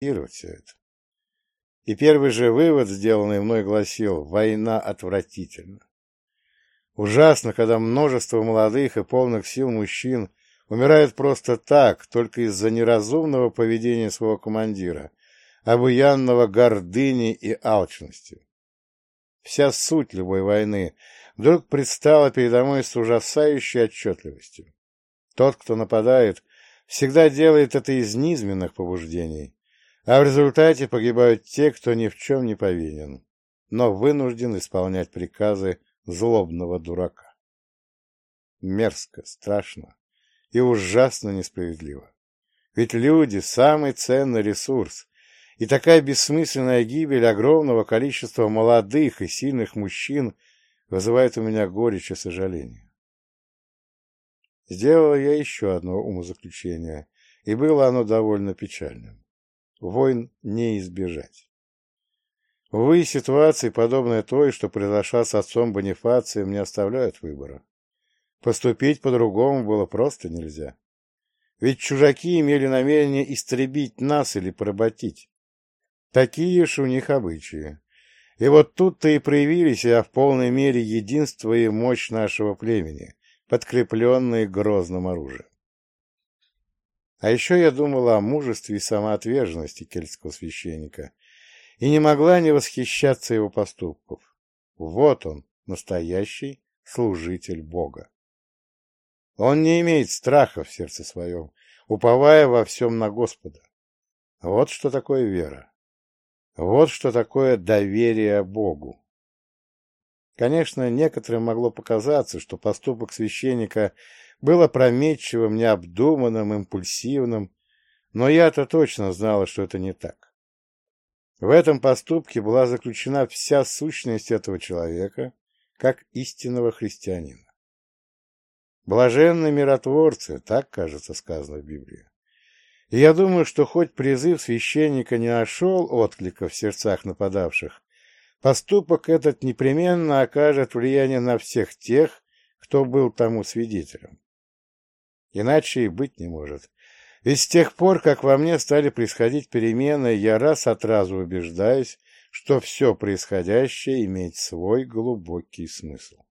все это. И первый же вывод, сделанный мной, гласил «Война отвратительна». Ужасно, когда множество молодых и полных сил мужчин умирают просто так, только из-за неразумного поведения своего командира, обуянного гордыни и алчности. Вся суть любой войны вдруг предстала передо мной с ужасающей отчетливостью. Тот, кто нападает, всегда делает это из низменных побуждений, а в результате погибают те, кто ни в чем не повинен, но вынужден исполнять приказы злобного дурака. Мерзко, страшно и ужасно несправедливо. Ведь люди — самый ценный ресурс, и такая бессмысленная гибель огромного количества молодых и сильных мужчин вызывает у меня горечь и сожаление. Сделал я еще одно умозаключение, и было оно довольно печальным. Войн не избежать. Увы, ситуации, подобные той, что произошла с отцом Бонифацием, не оставляют выбора. Поступить по-другому было просто нельзя. Ведь чужаки имели намерение истребить нас или поработить. Такие ж у них обычаи. И вот тут-то и проявили себя в полной мере единство и мощь нашего племени, подкрепленные грозным оружием. А еще я думала о мужестве и самоотверженности кельтского священника и не могла не восхищаться его поступков. Вот он, настоящий служитель Бога. Он не имеет страха в сердце своем, уповая во всем на Господа. Вот что такое вера. Вот что такое доверие Богу. Конечно, некоторым могло показаться, что поступок священника был опрометчивым, необдуманным, импульсивным, но я-то точно знала, что это не так. В этом поступке была заключена вся сущность этого человека, как истинного христианина. Блаженны миротворцы, так, кажется, сказано в Библии. И я думаю, что хоть призыв священника не нашел отклика в сердцах нападавших, поступок этот непременно окажет влияние на всех тех, кто был тому свидетелем. Иначе и быть не может. Ведь с тех пор, как во мне стали происходить перемены, я раз от разу убеждаюсь, что все происходящее имеет свой глубокий смысл.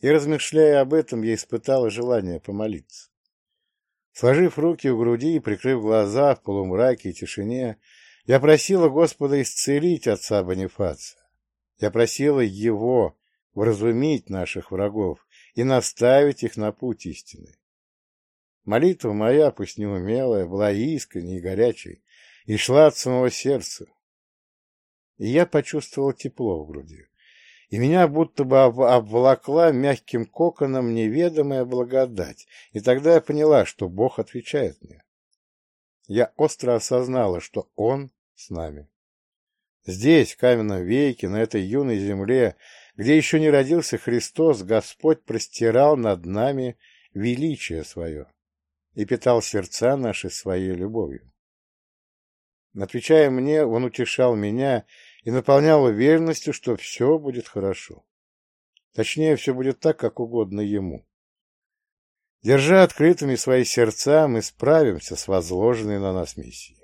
И размышляя об этом, я испытала желание помолиться. Сложив руки у груди и прикрыв глаза в полумраке и тишине, я просила Господа исцелить отца Бонифация. Я просила Его вразумить наших врагов и наставить их на путь истины. Молитва моя, пусть неумелая, была искренней и горячей, и шла от самого сердца. И я почувствовал тепло в груди и меня будто бы обволокла мягким коконом неведомая благодать, и тогда я поняла, что Бог отвечает мне. Я остро осознала, что Он с нами. Здесь, в каменном веке, на этой юной земле, где еще не родился Христос, Господь простирал над нами величие свое и питал сердца наши своей любовью. Отвечая мне, Он утешал меня и наполнял уверенностью, что все будет хорошо. Точнее, все будет так, как угодно ему. Держа открытыми свои сердца, мы справимся с возложенной на нас миссией.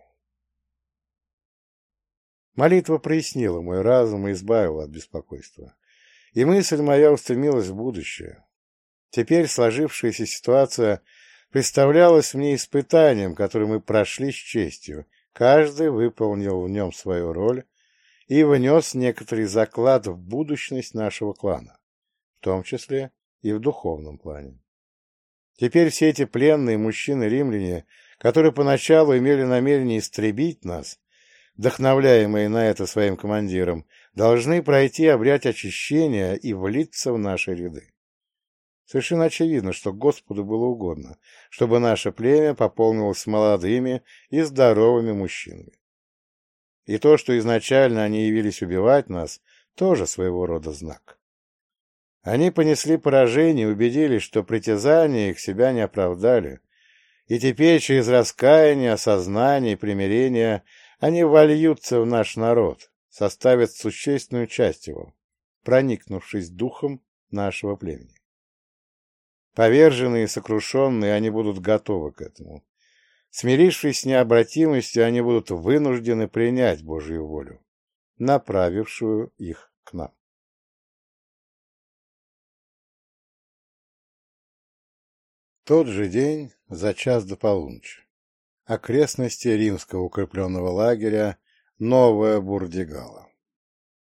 Молитва прояснила мой разум и избавила от беспокойства. И мысль моя устремилась в будущее. Теперь сложившаяся ситуация представлялась мне испытанием, которое мы прошли с честью. Каждый выполнил в нем свою роль и внес некоторый заклад в будущность нашего клана, в том числе и в духовном плане. Теперь все эти пленные мужчины-римляне, которые поначалу имели намерение истребить нас, вдохновляемые на это своим командиром, должны пройти обряд очищения и влиться в наши ряды. Совершенно очевидно, что Господу было угодно, чтобы наше племя пополнилось молодыми и здоровыми мужчинами. И то, что изначально они явились убивать нас, тоже своего рода знак. Они понесли поражение убедились, что притязания их себя не оправдали, и теперь через раскаяние, осознание и примирение они вольются в наш народ, составят существенную часть его, проникнувшись духом нашего племени. Поверженные и сокрушенные, они будут готовы к этому. Смирившись с необратимостью, они будут вынуждены принять Божью волю, направившую их к нам. Тот же день, за час до полуночи. Окрестности римского укрепленного лагеря Новая Бурдигала.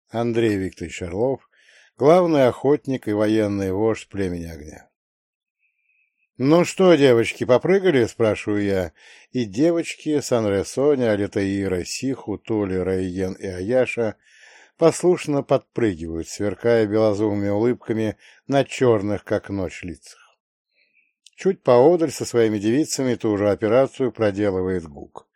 Андрей Викторович Орлов, главный охотник и военный вождь племени огня. «Ну что, девочки, попрыгали?» — спрашиваю я. И девочки, Санре Соня, Алитаира, Сиху, Тули, Райен и Аяша послушно подпрыгивают, сверкая белозумыми улыбками на черных, как ночь, лицах. Чуть поодаль со своими девицами ту же операцию проделывает Гук.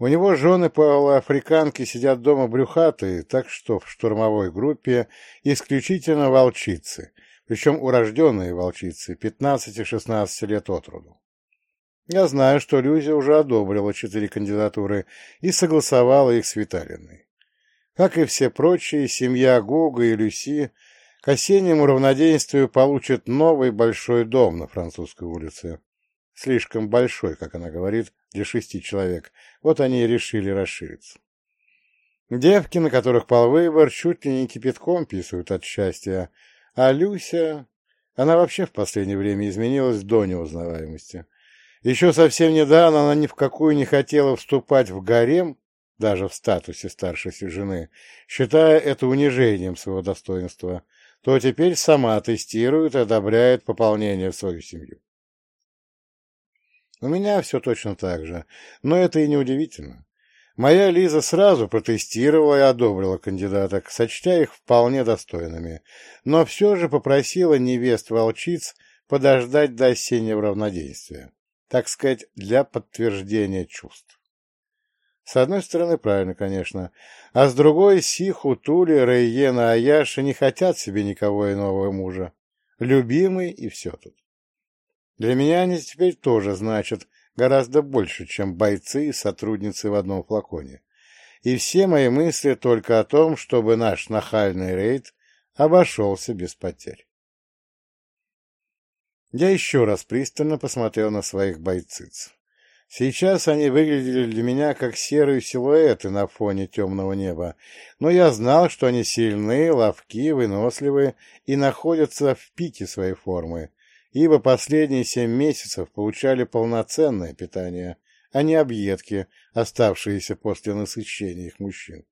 У него жены полуафриканки сидят дома брюхатые, так что в штурмовой группе исключительно волчицы, причем урожденные волчицы, 15-16 лет от роду. Я знаю, что Люзя уже одобрила четыре кандидатуры и согласовала их с Виталиной. Как и все прочие, семья Гуга и Люси к осеннему равноденствию получит новый большой дом на французской улице. Слишком большой, как она говорит, для шести человек. Вот они и решили расшириться. Девки, на которых пал выбор, чуть ли не кипятком писают от счастья, а Люся... Она вообще в последнее время изменилась до неузнаваемости. Еще совсем недавно она ни в какую не хотела вступать в гарем, даже в статусе старшей жены, считая это унижением своего достоинства, то теперь сама тестирует и одобряет пополнение в свою семью. У меня все точно так же, но это и не удивительно. Моя Лиза сразу протестировала и одобрила кандидаток, сочтя их вполне достойными, но все же попросила невест-волчиц подождать до осеннего равнодействия, так сказать, для подтверждения чувств. С одной стороны, правильно, конечно. А с другой, Сиху, Тули, Рейена, Аяша не хотят себе никого иного мужа. Любимый и все тут. Для меня они теперь тоже значат гораздо больше, чем бойцы и сотрудницы в одном флаконе. И все мои мысли только о том, чтобы наш нахальный рейд обошелся без потерь. Я еще раз пристально посмотрел на своих бойциц. Сейчас они выглядели для меня как серые силуэты на фоне темного неба, но я знал, что они сильны, ловки, выносливы и находятся в пике своей формы, ибо последние семь месяцев получали полноценное питание, а не объедки, оставшиеся после насыщения их мужчин.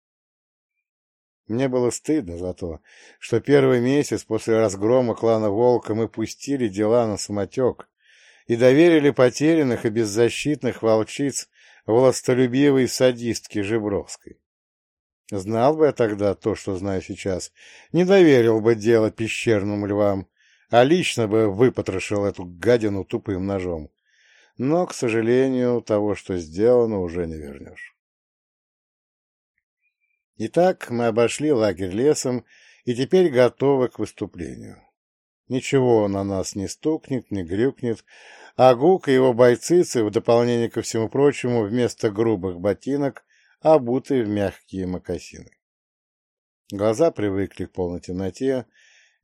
Мне было стыдно за то, что первый месяц после разгрома клана Волка мы пустили дела на самотек, и доверили потерянных и беззащитных волчиц властолюбивой садистке Жебровской. Знал бы я тогда то, что знаю сейчас, не доверил бы дело пещерным львам, а лично бы выпотрошил эту гадину тупым ножом. Но, к сожалению, того, что сделано, уже не вернешь. Итак, мы обошли лагерь лесом и теперь готовы к выступлению. Ничего на нас не стукнет, не грюкнет, а Гук и его бойцицы, в дополнение ко всему прочему, вместо грубых ботинок, обуты в мягкие мокасины. Глаза привыкли к полной темноте,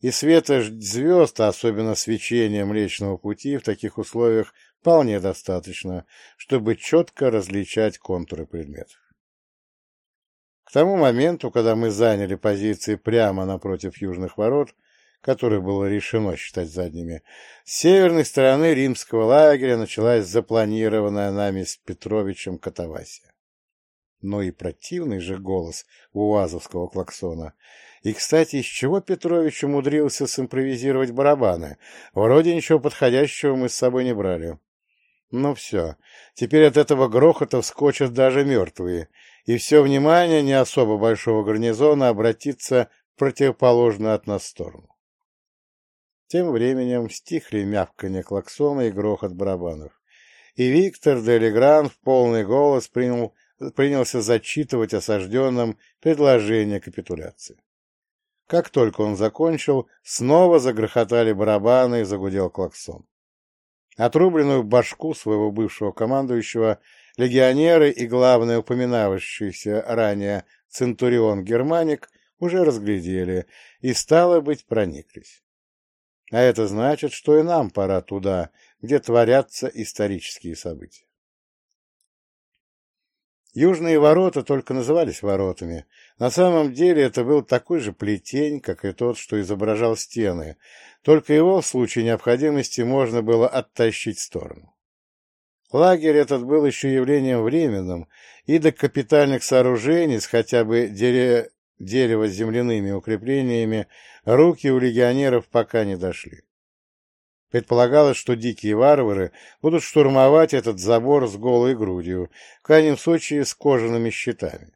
и света звезд, а особенно свечения Млечного Пути, в таких условиях вполне достаточно, чтобы четко различать контуры предметов. К тому моменту, когда мы заняли позиции прямо напротив южных ворот, которые было решено считать задними, с северной стороны римского лагеря началась запланированная нами с Петровичем катавасия. Но и противный же голос уазовского клаксона. И, кстати, из чего Петрович умудрился симпровизировать барабаны? Вроде ничего подходящего мы с собой не брали. Ну все, теперь от этого грохота вскочат даже мертвые, и все внимание не особо большого гарнизона обратится в противоположную от нас сторону. Тем временем стихли мявканье клаксона и грохот барабанов, и Виктор Делегран в полный голос принял, принялся зачитывать осажденным предложение капитуляции. Как только он закончил, снова загрохотали барабаны и загудел клаксон. Отрубленную башку своего бывшего командующего легионеры и, главное, упоминавшийся ранее Центурион Германик уже разглядели и, стало быть, прониклись. А это значит, что и нам пора туда, где творятся исторические события. Южные ворота только назывались воротами. На самом деле это был такой же плетень, как и тот, что изображал стены, только его в случае необходимости можно было оттащить в сторону. Лагерь этот был еще явлением временным, и до капитальных сооружений с хотя бы дере... дерево с земляными укреплениями руки у легионеров пока не дошли. Предполагалось, что дикие варвары будут штурмовать этот забор с голой грудью, в крайнем случае с кожаными щитами,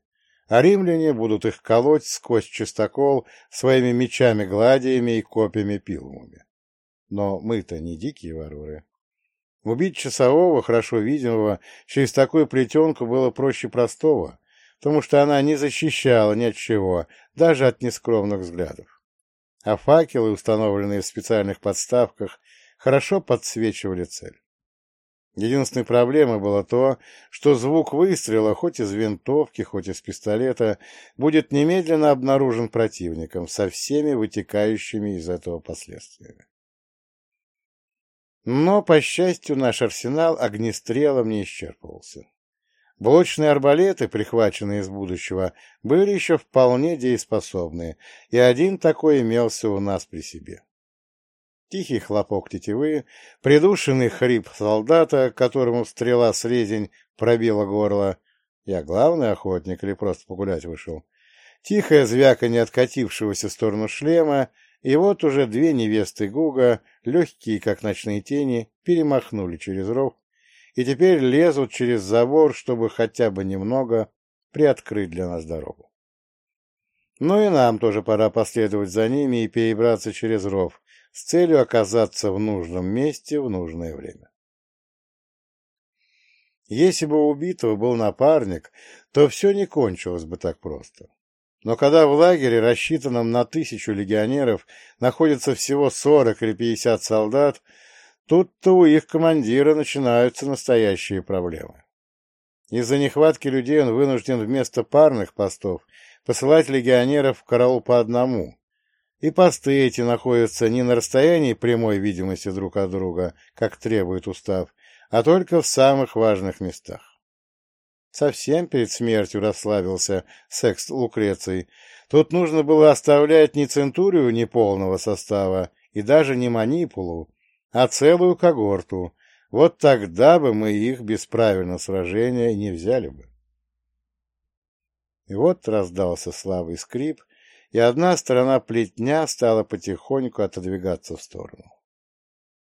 а римляне будут их колоть сквозь чистокол своими мечами-гладиями и копьями-пилумами. Но мы-то не дикие варвары. Убить часового, хорошо видимого, через такую плетенку было проще простого, потому что она не защищала ни от чего, даже от нескромных взглядов. А факелы, установленные в специальных подставках, хорошо подсвечивали цель. Единственной проблемой было то, что звук выстрела, хоть из винтовки, хоть из пистолета, будет немедленно обнаружен противником со всеми вытекающими из этого последствиями. Но, по счастью, наш арсенал огнестрелом не исчерпывался. Блочные арбалеты, прихваченные из будущего, были еще вполне дееспособны, и один такой имелся у нас при себе. Тихий хлопок тетивы, придушенный хрип солдата, которому стрела с резень пробила горло. Я главный охотник или просто погулять вышел? Тихое звяканье откатившегося в сторону шлема, и вот уже две невесты Гуга, легкие, как ночные тени, перемахнули через ров и теперь лезут через забор, чтобы хотя бы немного приоткрыть для нас дорогу. Ну и нам тоже пора последовать за ними и перебраться через ров, с целью оказаться в нужном месте в нужное время. Если бы у убитого был напарник, то все не кончилось бы так просто. Но когда в лагере, рассчитанном на тысячу легионеров, находится всего сорок или пятьдесят солдат, тут-то у их командира начинаются настоящие проблемы. Из-за нехватки людей он вынужден вместо парных постов посылать легионеров в караул по одному, и посты эти находятся не на расстоянии прямой видимости друг от друга, как требует устав, а только в самых важных местах. Совсем перед смертью расслабился секс Лукреций. Тут нужно было оставлять не центурию неполного состава и даже не манипулу, а целую когорту. Вот тогда бы мы их без правильного сражения не взяли бы. И вот раздался слабый скрип, и одна сторона плетня стала потихоньку отодвигаться в сторону.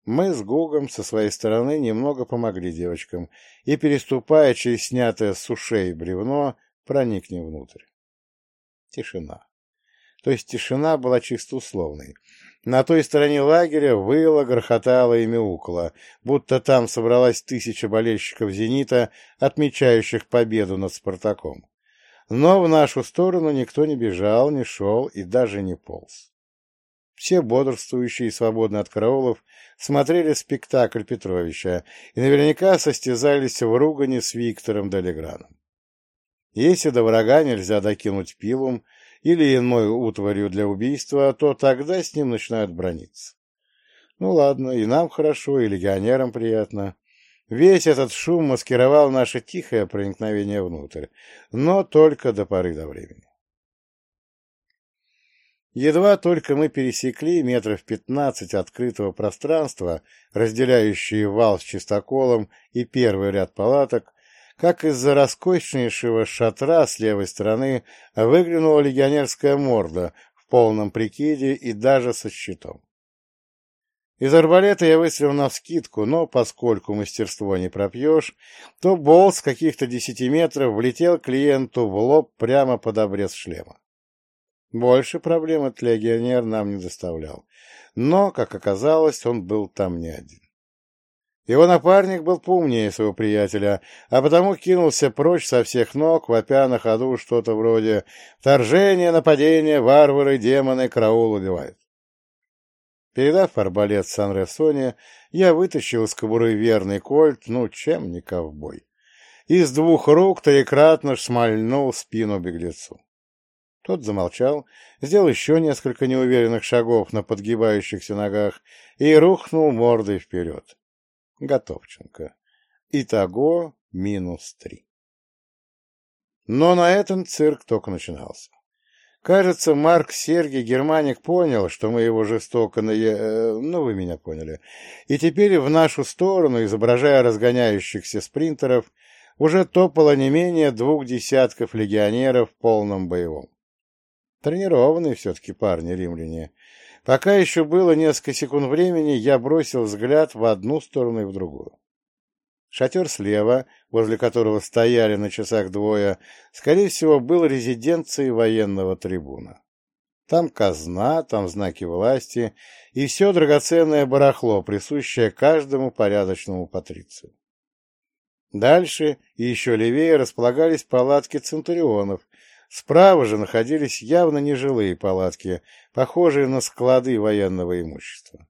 Мы с Гугом со своей стороны немного помогли девочкам и, переступая через снятое с ушей бревно, проникнем внутрь. Тишина. То есть тишина была чисто условной. На той стороне лагеря выло, грохотало и мяукало, будто там собралась тысяча болельщиков «Зенита», отмечающих победу над «Спартаком». Но в нашу сторону никто не бежал, не шел и даже не полз. Все бодрствующие и свободные от караулов смотрели спектакль Петровича и наверняка состязались в ругане с Виктором Долеграном. Если до врага нельзя докинуть пилум или иной утварью для убийства, то тогда с ним начинают брониться. Ну ладно, и нам хорошо, и легионерам приятно. Весь этот шум маскировал наше тихое проникновение внутрь, но только до поры до времени. Едва только мы пересекли метров пятнадцать открытого пространства, разделяющие вал с чистоколом и первый ряд палаток, как из-за роскошнейшего шатра с левой стороны выглянула легионерская морда в полном прикиде и даже со щитом. Из арбалета я выстрелил навскидку, но поскольку мастерство не пропьешь, то болт с каких-то десяти метров влетел клиенту в лоб прямо под обрез шлема. Больше проблем от легионер нам не доставлял, но, как оказалось, он был там не один. Его напарник был поумнее своего приятеля, а потому кинулся прочь со всех ног, вопя на ходу что-то вроде «Вторжение, нападение, варвары, демоны, караул убивают». Передав арбалет Сан-Ресоне, я вытащил из кобуры верный кольт, ну, чем не ковбой. Из двух рук трикратно шмальнул спину беглецу. Тот замолчал, сделал еще несколько неуверенных шагов на подгибающихся ногах и рухнул мордой вперед. Готовченко. Итого минус три. Но на этом цирк только начинался. Кажется, Марк Сергий Германик понял, что мы его жестоко на... Э, ну, вы меня поняли. И теперь в нашу сторону, изображая разгоняющихся спринтеров, уже топало не менее двух десятков легионеров в полном боевом. Тренированные все-таки парни-римляне. Пока еще было несколько секунд времени, я бросил взгляд в одну сторону и в другую. Шатер слева, возле которого стояли на часах двое, скорее всего, был резиденцией военного трибуна. Там казна, там знаки власти и все драгоценное барахло, присущее каждому порядочному патрицию. Дальше и еще левее располагались палатки центурионов, справа же находились явно нежилые палатки, похожие на склады военного имущества.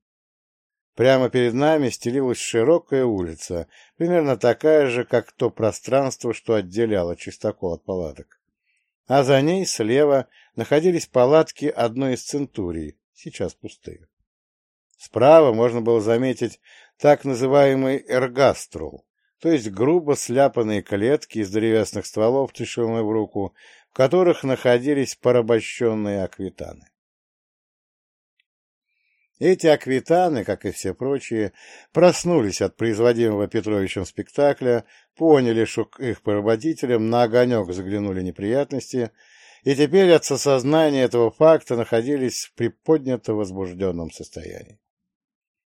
Прямо перед нами стелилась широкая улица, примерно такая же, как то пространство, что отделяло чистокол от палаток. А за ней слева находились палатки одной из центурий, сейчас пустые. Справа можно было заметить так называемый эргаструл, то есть грубо сляпанные клетки из древесных стволов, тишиной в руку, в которых находились порабощенные аквитаны. Эти аквитаны, как и все прочие, проснулись от производимого Петровичем спектакля, поняли, что к их поработителям на огонек заглянули неприятности, и теперь от осознания этого факта находились в приподнято возбужденном состоянии.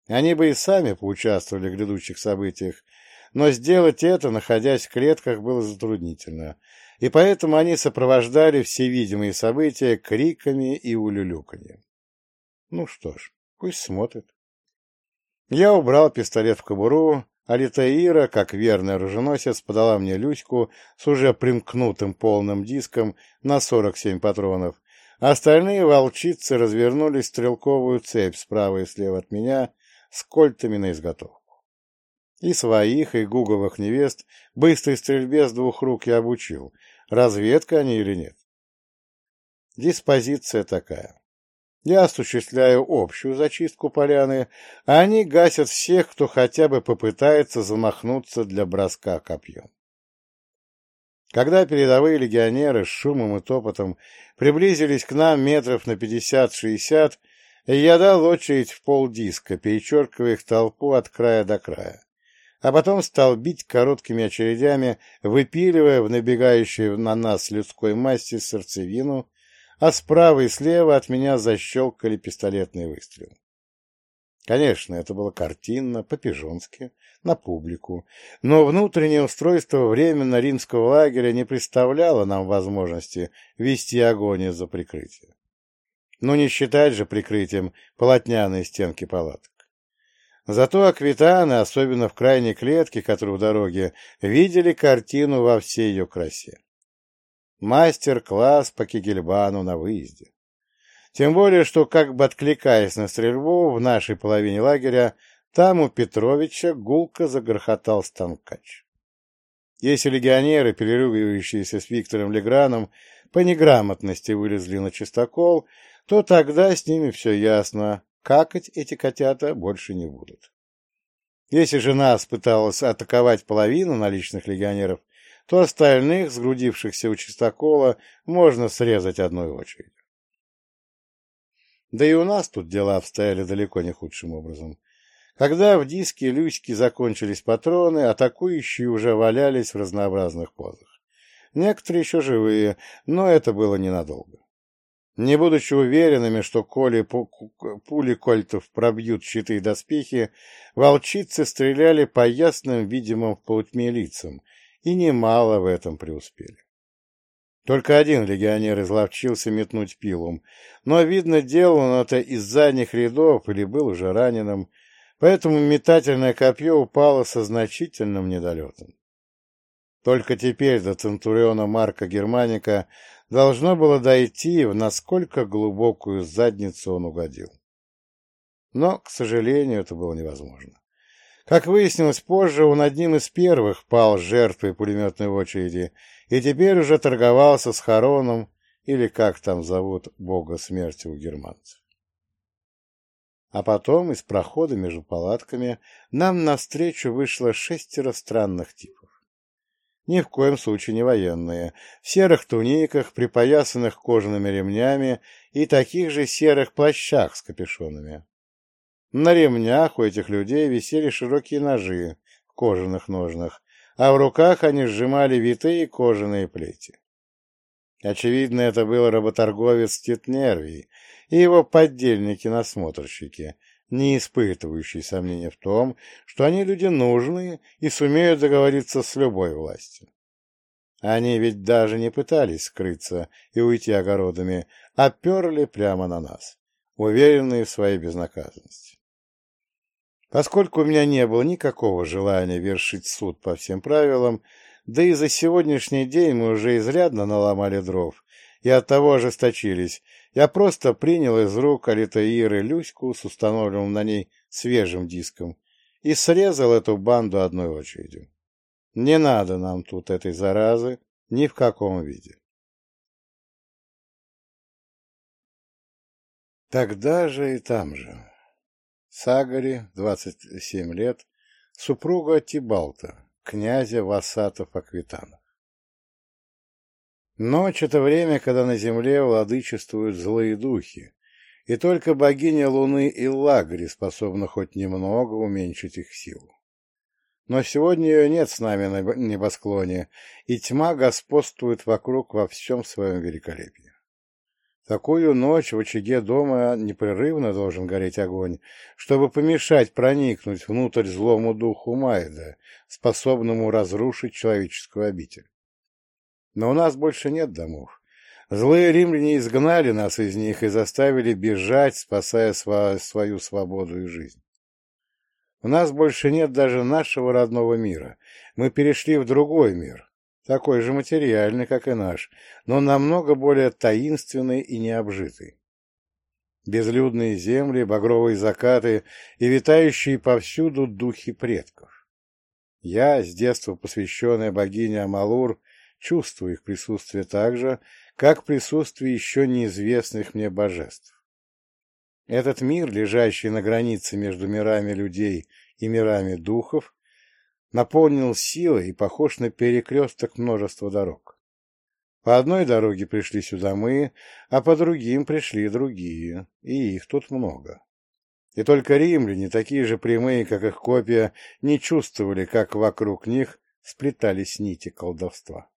Они бы и сами поучаствовали в грядущих событиях, но сделать это, находясь в клетках, было затруднительно, и поэтому они сопровождали все видимые события криками и улюлюканьем. Ну что ж, Пусть смотрит. Я убрал пистолет в кобуру, а Литаира, как верный оруженосец, подала мне Люську с уже примкнутым полным диском на 47 патронов, остальные волчицы развернули стрелковую цепь справа и слева от меня с кольтами на изготовку. И своих, и гуговых невест быстрой стрельбе с двух рук я обучил, разведка они или нет. Диспозиция такая. Я осуществляю общую зачистку поляны, а они гасят всех, кто хотя бы попытается замахнуться для броска копьем. Когда передовые легионеры с шумом и топотом приблизились к нам метров на пятьдесят-шестьдесят, я дал очередь в полдиска, перечеркивая их толпу от края до края, а потом стал бить короткими очередями, выпиливая в набегающей на нас людской массе сердцевину а справа и слева от меня защелкали пистолетные выстрелы. Конечно, это было картинно, по-пижонски, на публику, но внутреннее устройство временно римского лагеря не представляло нам возможности вести огонь из-за прикрытия. Но не считать же прикрытием полотняные стенки палаток. Зато аквитаны, особенно в крайней клетке, которую в дороге, видели картину во всей ее красе. Мастер-класс по Кигельбану на выезде. Тем более, что, как бы откликаясь на стрельбу в нашей половине лагеря, там у Петровича гулко загрохотал станкач. Если легионеры, переругивающиеся с Виктором Леграном, по неграмотности вылезли на чистокол, то тогда с ними все ясно, какать эти котята больше не будут. Если же нас пыталась атаковать половина наличных легионеров, то остальных, сгрудившихся у чистокола, можно срезать одной очередью. Да и у нас тут дела обстояли далеко не худшим образом. Когда в диске Люськи закончились патроны, атакующие уже валялись в разнообразных позах. Некоторые еще живые, но это было ненадолго. Не будучи уверенными, что коли пули кольтов пробьют щиты и доспехи, волчицы стреляли по ясным, видимым в полутьме лицам, и немало в этом преуспели. Только один легионер изловчился метнуть пилум, но, видно, делал он это из задних рядов или был уже раненым, поэтому метательное копье упало со значительным недолетом. Только теперь до Центуриона Марка Германика должно было дойти, в насколько глубокую задницу он угодил. Но, к сожалению, это было невозможно. Как выяснилось позже, он одним из первых пал жертвой пулеметной очереди и теперь уже торговался с Хароном, или как там зовут бога смерти у германцев. А потом из прохода между палатками нам навстречу вышло шестеро странных типов. ни в коем случае не военные, в серых туниках, припоясанных кожаными ремнями и таких же серых плащах с капюшонами. На ремнях у этих людей висели широкие ножи в кожаных ножнах, а в руках они сжимали витые кожаные плети. Очевидно, это был работорговец Титнервий и его поддельники-насмотрщики, не испытывающие сомнения в том, что они люди нужные и сумеют договориться с любой властью. Они ведь даже не пытались скрыться и уйти огородами, а перли прямо на нас, уверенные в своей безнаказанности. Поскольку у меня не было никакого желания вершить суд по всем правилам, да и за сегодняшний день мы уже изрядно наломали дров и оттого ожесточились, я просто принял из рук Алитаиры Люську с установленным на ней свежим диском и срезал эту банду одной очередью. Не надо нам тут этой заразы ни в каком виде. Тогда же и там же. Сагари, 27 лет, супруга Тибалта, князя Васатов-Аквитанов. Ночь — это время, когда на земле владычествуют злые духи, и только богиня Луны Иллагри способна хоть немного уменьшить их силу. Но сегодня ее нет с нами на небосклоне, и тьма господствует вокруг во всем своем великолепии. Такую ночь в очаге дома непрерывно должен гореть огонь, чтобы помешать проникнуть внутрь злому духу Майда, способному разрушить человеческую обитель. Но у нас больше нет домов. Злые римляне изгнали нас из них и заставили бежать, спасая свою свободу и жизнь. У нас больше нет даже нашего родного мира. Мы перешли в другой мир, такой же материальный, как и наш, но намного более таинственный и необжитый. Безлюдные земли, багровые закаты и витающие повсюду духи предков. Я, с детства посвященная богине Амалур, чувствую их присутствие так же, как присутствие еще неизвестных мне божеств. Этот мир, лежащий на границе между мирами людей и мирами духов, наполнил силой и похож на перекресток множества дорог. По одной дороге пришли сюда мы, а по другим пришли другие, и их тут много. И только римляне, такие же прямые, как их копия, не чувствовали, как вокруг них сплетались нити колдовства.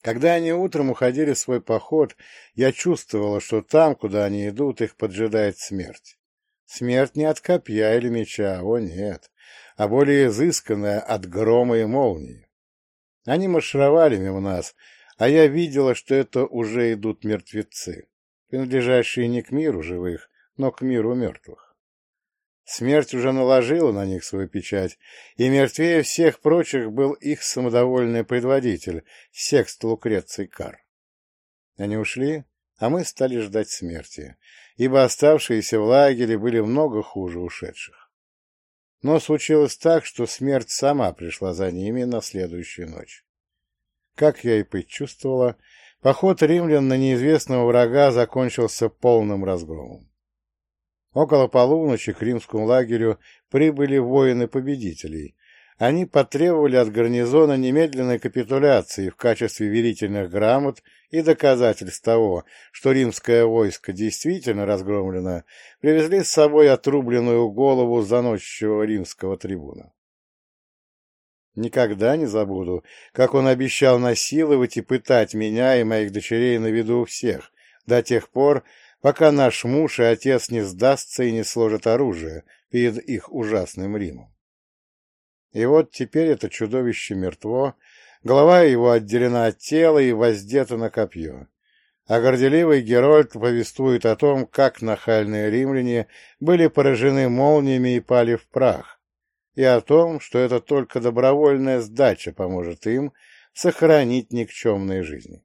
Когда они утром уходили в свой поход, я чувствовала, что там, куда они идут, их поджидает смерть. Смерть не от копья или меча, о нет, а более изысканная от грома и молнии. Они маршировали мимо нас, а я видела, что это уже идут мертвецы, принадлежащие не к миру живых, но к миру мертвых. Смерть уже наложила на них свою печать, и мертвее всех прочих был их самодовольный предводитель, секст Лукреций Кар. Они ушли, а мы стали ждать смерти, ибо оставшиеся в лагере были много хуже ушедших. Но случилось так, что смерть сама пришла за ними на следующую ночь. Как я и предчувствовала, поход римлян на неизвестного врага закончился полным разгромом. Около полуночи к римскому лагерю прибыли воины победителей. Они потребовали от гарнизона немедленной капитуляции в качестве верительных грамот и доказательств того, что римское войско действительно разгромлено, привезли с собой отрубленную голову заносчивого римского трибуна. Никогда не забуду, как он обещал насиловать и пытать меня и моих дочерей на виду у всех, до тех пор, пока наш муж и отец не сдастся и не сложат оружие перед их ужасным Римом. И вот теперь это чудовище мертво, голова его отделена от тела и воздета на копье. А горделивый Герольд повествует о том, как нахальные римляне были поражены молниями и пали в прах, и о том, что это только добровольная сдача поможет им сохранить никчемные жизни.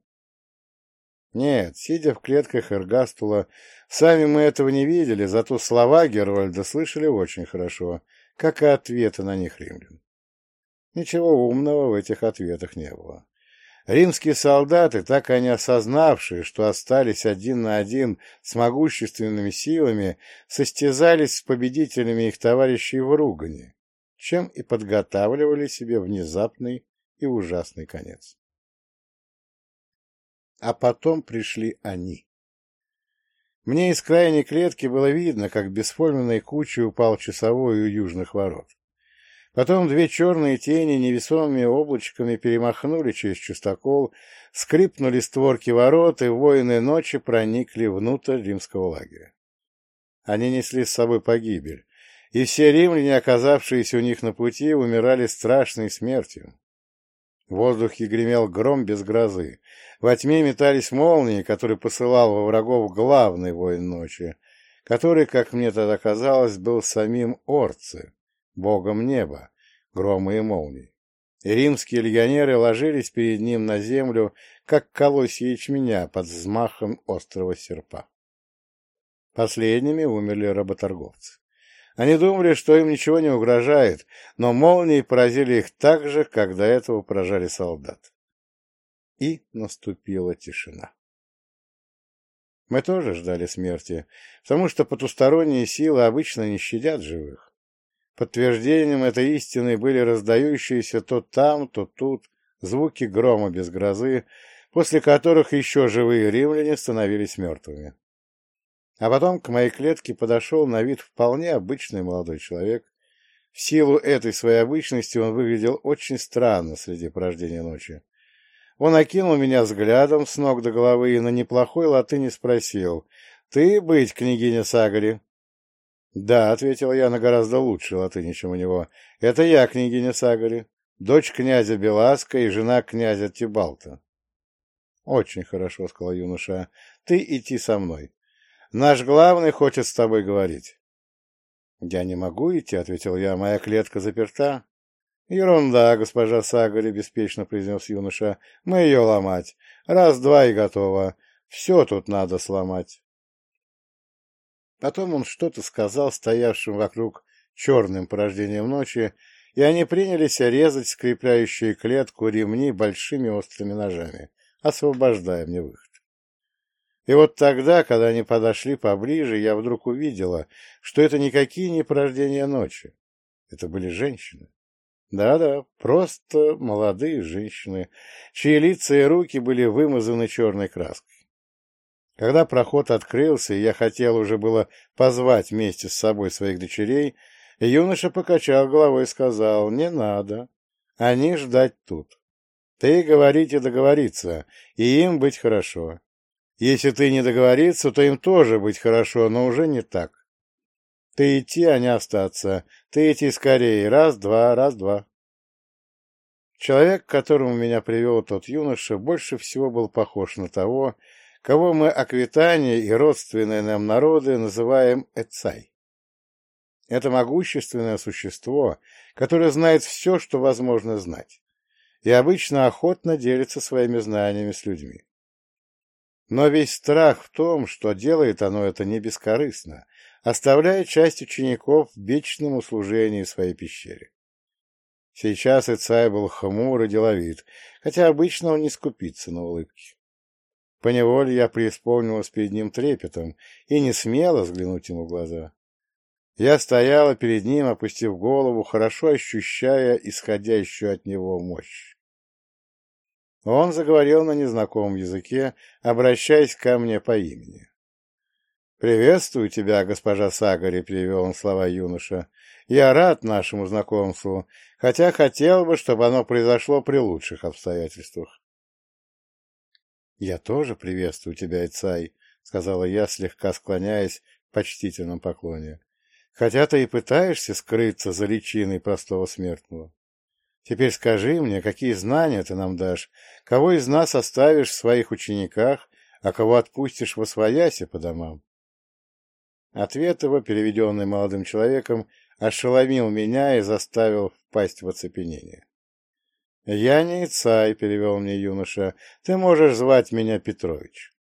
Нет, сидя в клетках Эргастула, сами мы этого не видели, зато слова Герольда слышали очень хорошо, как и ответы на них римлян. Ничего умного в этих ответах не было. Римские солдаты, так и не осознавшие, что остались один на один с могущественными силами, состязались с победителями их товарищей в ругане, чем и подготавливали себе внезапный и ужасный конец. А потом пришли они. Мне из крайней клетки было видно, как бесформенной кучей упал часовой у южных ворот. Потом две черные тени невесомыми облачками перемахнули через чистокол, скрипнули створки ворот, и воины ночи проникли внутрь римского лагеря. Они несли с собой погибель, и все римляне, оказавшиеся у них на пути, умирали страшной смертью. В воздухе гремел гром без грозы. Во тьме метались молнии, которые посылал во врагов главный воин ночи, который, как мне тогда казалось, был самим Орцы, богом неба, грома и молний. И римские легионеры ложились перед ним на землю, как колосья ячменя под взмахом острого серпа. Последними умерли работорговцы. Они думали, что им ничего не угрожает, но молнии поразили их так же, как до этого поражали солдат. И наступила тишина. Мы тоже ждали смерти, потому что потусторонние силы обычно не щадят живых. Подтверждением этой истины были раздающиеся то там, то тут звуки грома без грозы, после которых еще живые римляне становились мертвыми. А потом к моей клетке подошел на вид вполне обычный молодой человек. В силу этой своей обычности он выглядел очень странно среди порождения ночи. Он окинул меня взглядом с ног до головы и на неплохой латыни спросил, «Ты быть княгиня Сагари?» «Да», — ответил я на гораздо лучшей латыни, чем у него, — «это я, княгиня Сагари, дочь князя Беласка и жена князя Тибалта». «Очень хорошо», — сказал юноша, — «ты идти со мной. Наш главный хочет с тобой говорить. — Я не могу идти, — ответил я, — моя клетка заперта. — Ерунда, госпожа Сагари, — беспечно произнес юноша, — мы ее ломать. Раз-два и готово. Все тут надо сломать. Потом он что-то сказал стоявшим вокруг черным порождением ночи, и они принялись резать скрепляющие клетку ремни большими острыми ножами, освобождая мне выход. И вот тогда, когда они подошли поближе, я вдруг увидела, что это никакие не порождения ночи. Это были женщины. Да-да, просто молодые женщины, чьи лица и руки были вымазаны черной краской. Когда проход открылся, и я хотел уже было позвать вместе с собой своих дочерей, юноша покачал головой и сказал, «Не надо, они ждать тут. Ты говорить и договориться, и им быть хорошо. Если ты не договориться, то им тоже быть хорошо, но уже не так. Ты идти, а не остаться. Ты идти скорее. Раз, два, раз, два. Человек, к которому меня привел тот юноша, больше всего был похож на того, кого мы Аквитания и родственные нам народы называем Эцай. Это могущественное существо, которое знает все, что возможно знать, и обычно охотно делится своими знаниями с людьми. Но весь страх в том, что делает оно это не бескорыстно, оставляя часть учеников в вечном услужении в своей пещере. Сейчас Ицай был хмур и деловит, хотя обычно он не скупится на улыбки. Поневоле я преисполнилась перед ним трепетом и не смела взглянуть ему в глаза. Я стояла перед ним, опустив голову, хорошо ощущая исходящую от него мощь. Он заговорил на незнакомом языке, обращаясь ко мне по имени. «Приветствую тебя, госпожа Сагари», — перевел он слова юноша. «Я рад нашему знакомству, хотя хотел бы, чтобы оно произошло при лучших обстоятельствах». «Я тоже приветствую тебя, Ицай», — сказала я, слегка склоняясь в почтительном поклоне. «Хотя ты и пытаешься скрыться за личиной простого смертного. Теперь скажи мне, какие знания ты нам дашь, кого из нас оставишь в своих учениках, а кого отпустишь во свояси по домам? Ответ его, переведенный молодым человеком, ошеломил меня и заставил впасть в оцепенение. «Я не Ицай», — перевел мне юноша, — «ты можешь звать меня Петрович».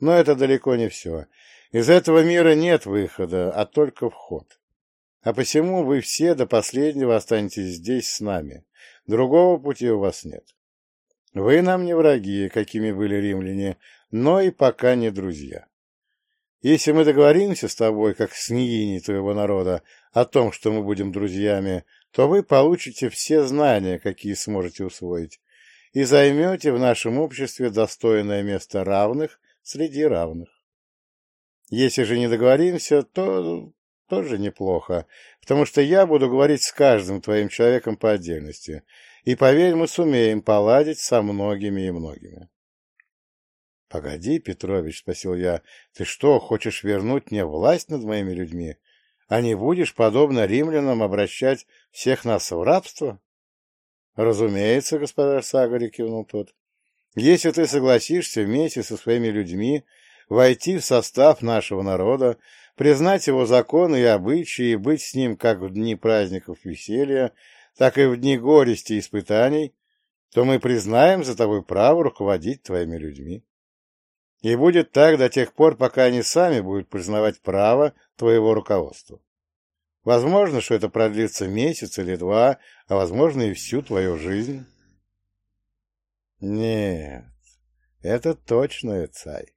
Но это далеко не все. Из этого мира нет выхода, а только вход. А посему вы все до последнего останетесь здесь с нами. Другого пути у вас нет. Вы нам не враги, какими были римляне, но и пока не друзья. Если мы договоримся с тобой, как с княгиней твоего народа, о том, что мы будем друзьями, то вы получите все знания, какие сможете усвоить, и займете в нашем обществе достойное место равных среди равных. Если же не договоримся, то тоже неплохо, потому что я буду говорить с каждым твоим человеком по отдельности, и, поверь, мы сумеем поладить со многими и многими. — Погоди, Петрович, — спросил я, — ты что, хочешь вернуть мне власть над моими людьми? А не будешь, подобно римлянам, обращать всех нас в рабство? — Разумеется, господа Сагари, — кивнул тот. — Если ты согласишься вместе со своими людьми войти в состав нашего народа, признать его законы и обычаи и быть с ним как в дни праздников веселья, так и в дни горести и испытаний, то мы признаем за тобой право руководить твоими людьми. И будет так до тех пор, пока они сами будут признавать право твоего руководства. Возможно, что это продлится месяц или два, а возможно и всю твою жизнь. Нет, это точно Эцай.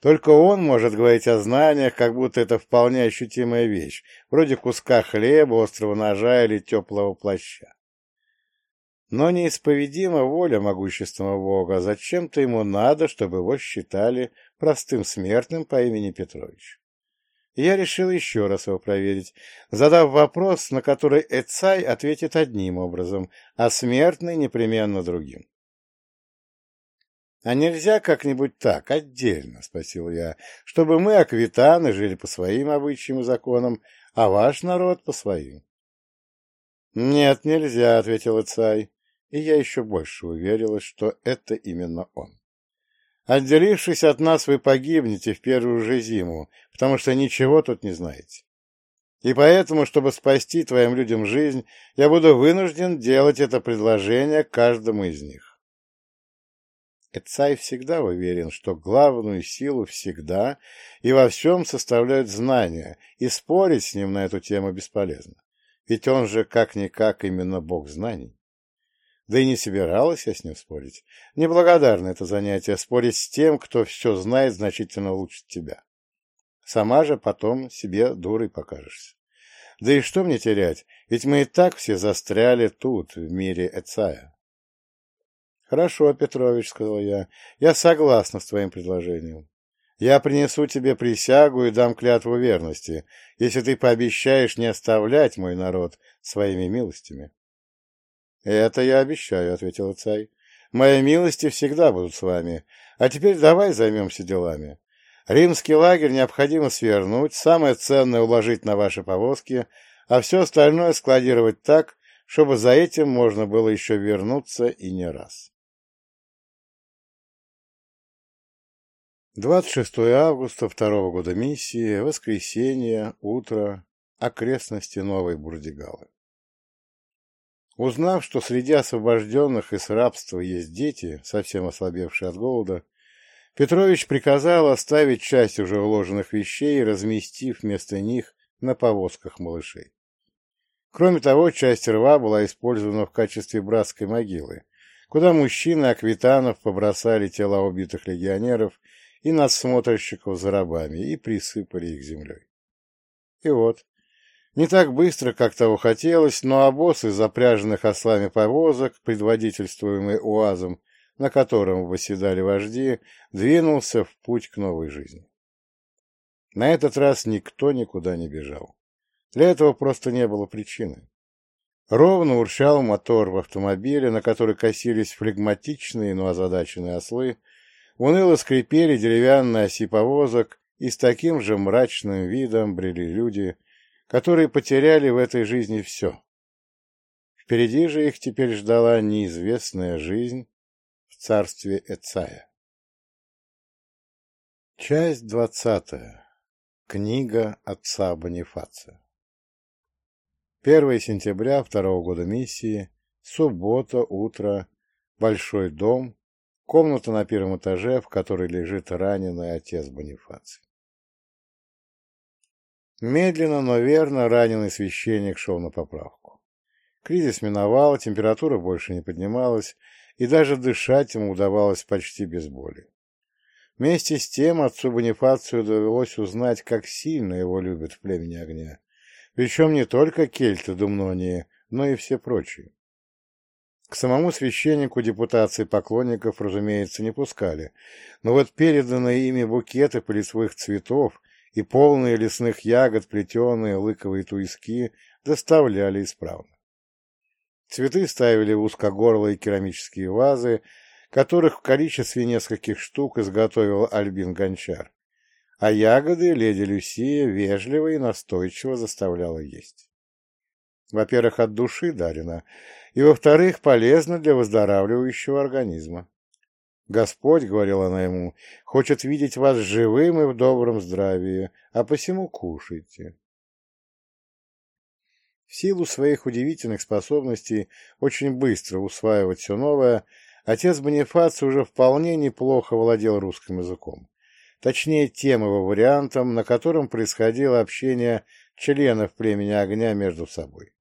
Только он может говорить о знаниях, как будто это вполне ощутимая вещь, вроде куска хлеба, острого ножа или теплого плаща. Но неисповедима воля могущественного Бога, зачем-то ему надо, чтобы его считали простым смертным по имени Петрович. Я решил еще раз его проверить, задав вопрос, на который Эцай ответит одним образом, а смертный непременно другим. «А нельзя как-нибудь так, отдельно?» — спросил я, — «чтобы мы, аквитаны, жили по своим обычаям и законам, а ваш народ по своим». «Нет, нельзя», — ответил Ицай, и я еще больше уверилась, что это именно он. «Отделившись от нас, вы погибнете в первую же зиму, потому что ничего тут не знаете. И поэтому, чтобы спасти твоим людям жизнь, я буду вынужден делать это предложение каждому из них. Эцай всегда уверен, что главную силу всегда и во всем составляют знания, и спорить с ним на эту тему бесполезно. Ведь он же как-никак именно бог знаний. Да и не собиралась я с ним спорить. Неблагодарно это занятие — спорить с тем, кто все знает значительно лучше тебя. Сама же потом себе дурой покажешься. Да и что мне терять, ведь мы и так все застряли тут, в мире Эцая. «Хорошо, Петрович», — сказал я, — «я согласна с твоим предложением. Я принесу тебе присягу и дам клятву верности, если ты пообещаешь не оставлять мой народ своими милостями». «Это я обещаю», — ответил царь. «Мои милости всегда будут с вами. А теперь давай займемся делами. Римский лагерь необходимо свернуть, самое ценное уложить на ваши повозки, а все остальное складировать так, чтобы за этим можно было еще вернуться и не раз». 26 августа второго года миссии, воскресенье, утро, окрестности Новой Бурдигалы. Узнав, что среди освобожденных из рабства есть дети, совсем ослабевшие от голода, Петрович приказал оставить часть уже уложенных вещей, разместив вместо них на повозках малышей. Кроме того, часть рва была использована в качестве братской могилы, куда мужчины Аквитанов побросали тела убитых легионеров и надсмотрщиков за рабами и присыпали их землей. И вот, не так быстро, как того хотелось, но обоз из запряженных ослами повозок, предводительствуемый УАЗом, на котором восседали вожди, двинулся в путь к новой жизни. На этот раз никто никуда не бежал. Для этого просто не было причины. Ровно урчал мотор в автомобиле, на который косились флегматичные, но озадаченные ослы, Уныло скрипели деревянные оси повозок, и с таким же мрачным видом брели люди, которые потеряли в этой жизни все. Впереди же их теперь ждала неизвестная жизнь в царстве Эцая. Часть двадцатая. Книга отца Бонифация. 1 сентября второго года миссии, суббота, утро, Большой дом, Комната на первом этаже, в которой лежит раненый отец Бонифаций. Медленно, но верно раненый священник шел на поправку. Кризис миновал, температура больше не поднималась, и даже дышать ему удавалось почти без боли. Вместе с тем отцу Бонифацию довелось узнать, как сильно его любят в племени огня. Причем не только кельты Думнонии, но и все прочие. К самому священнику депутации поклонников, разумеется, не пускали, но вот переданные ими букеты полисовых цветов и полные лесных ягод плетеные лыковые туиски доставляли исправно. Цветы ставили в узкогорлые керамические вазы, которых в количестве нескольких штук изготовил Альбин Гончар, а ягоды леди Люсия вежливо и настойчиво заставляла есть. Во-первых, от души дарено, и, во-вторых, полезно для выздоравливающего организма. Господь, — говорила она ему, — хочет видеть вас живым и в добром здравии, а посему кушайте. В силу своих удивительных способностей очень быстро усваивать все новое, отец Бонифаций уже вполне неплохо владел русским языком. Точнее, тем его вариантом, на котором происходило общение членов племени огня между собой.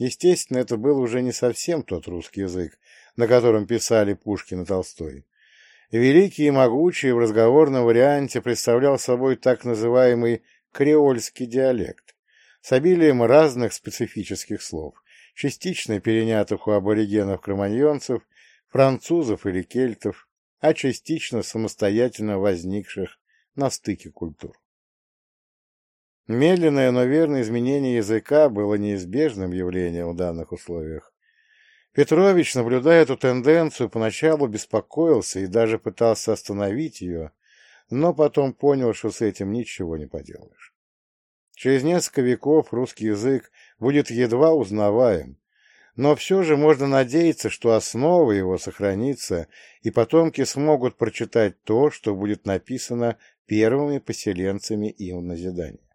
Естественно, это был уже не совсем тот русский язык, на котором писали Пушкин и Толстой. Великий и могучий в разговорном варианте представлял собой так называемый креольский диалект с обилием разных специфических слов, частично перенятых у аборигенов-кроманьонцев, французов или кельтов, а частично самостоятельно возникших на стыке культур. Медленное, но верное изменение языка было неизбежным явлением в данных условиях. Петрович, наблюдая эту тенденцию, поначалу беспокоился и даже пытался остановить ее, но потом понял, что с этим ничего не поделаешь. Через несколько веков русский язык будет едва узнаваем, но все же можно надеяться, что основа его сохранится, и потомки смогут прочитать то, что будет написано первыми поселенцами им назидания.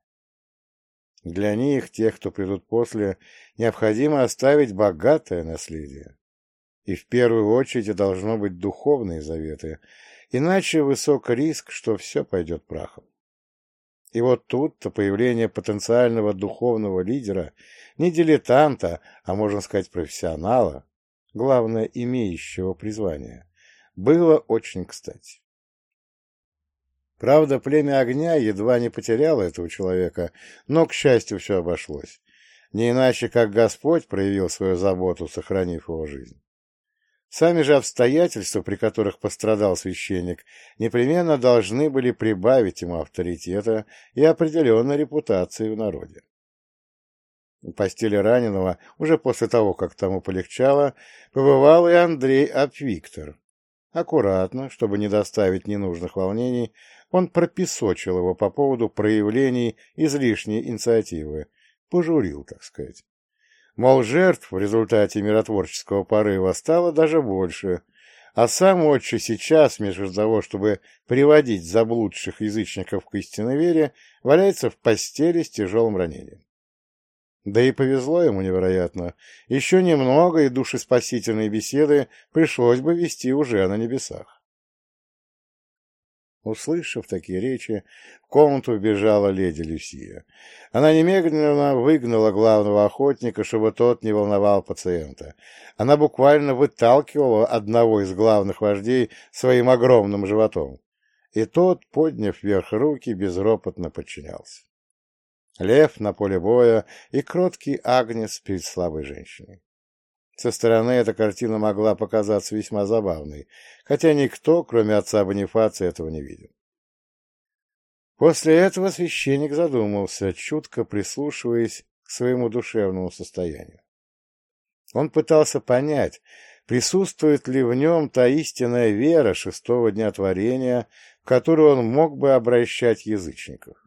Для них, тех, кто придут после, необходимо оставить богатое наследие. И в первую очередь должно быть духовные заветы, иначе высок риск, что все пойдет прахом. И вот тут-то появление потенциального духовного лидера, не дилетанта, а можно сказать профессионала, главное, имеющего призвание, было очень кстати. Правда, племя огня едва не потеряло этого человека, но, к счастью, все обошлось. Не иначе, как Господь проявил свою заботу, сохранив его жизнь. Сами же обстоятельства, при которых пострадал священник, непременно должны были прибавить ему авторитета и определенной репутации в народе. У постели раненого, уже после того, как тому полегчало, побывал и Андрей Апвиктор. Аккуратно, чтобы не доставить ненужных волнений, он пропесочил его по поводу проявлений излишней инициативы, пожурил, так сказать. Мол, жертв в результате миротворческого порыва стало даже больше, а сам отче сейчас, вместо того, чтобы приводить заблудших язычников к истинной вере, валяется в постели с тяжелым ранением. Да и повезло ему невероятно. Еще немного, и душеспасительные беседы пришлось бы вести уже на небесах. Услышав такие речи, в комнату вбежала леди Люсия. Она немедленно выгнала главного охотника, чтобы тот не волновал пациента. Она буквально выталкивала одного из главных вождей своим огромным животом. И тот, подняв вверх руки, безропотно подчинялся. Лев на поле боя и кроткий Агнес перед слабой женщиной. Со стороны эта картина могла показаться весьма забавной, хотя никто, кроме отца Бонифация, этого не видел. После этого священник задумался, чутко прислушиваясь к своему душевному состоянию. Он пытался понять, присутствует ли в нем та истинная вера шестого дня творения, в которую он мог бы обращать язычников.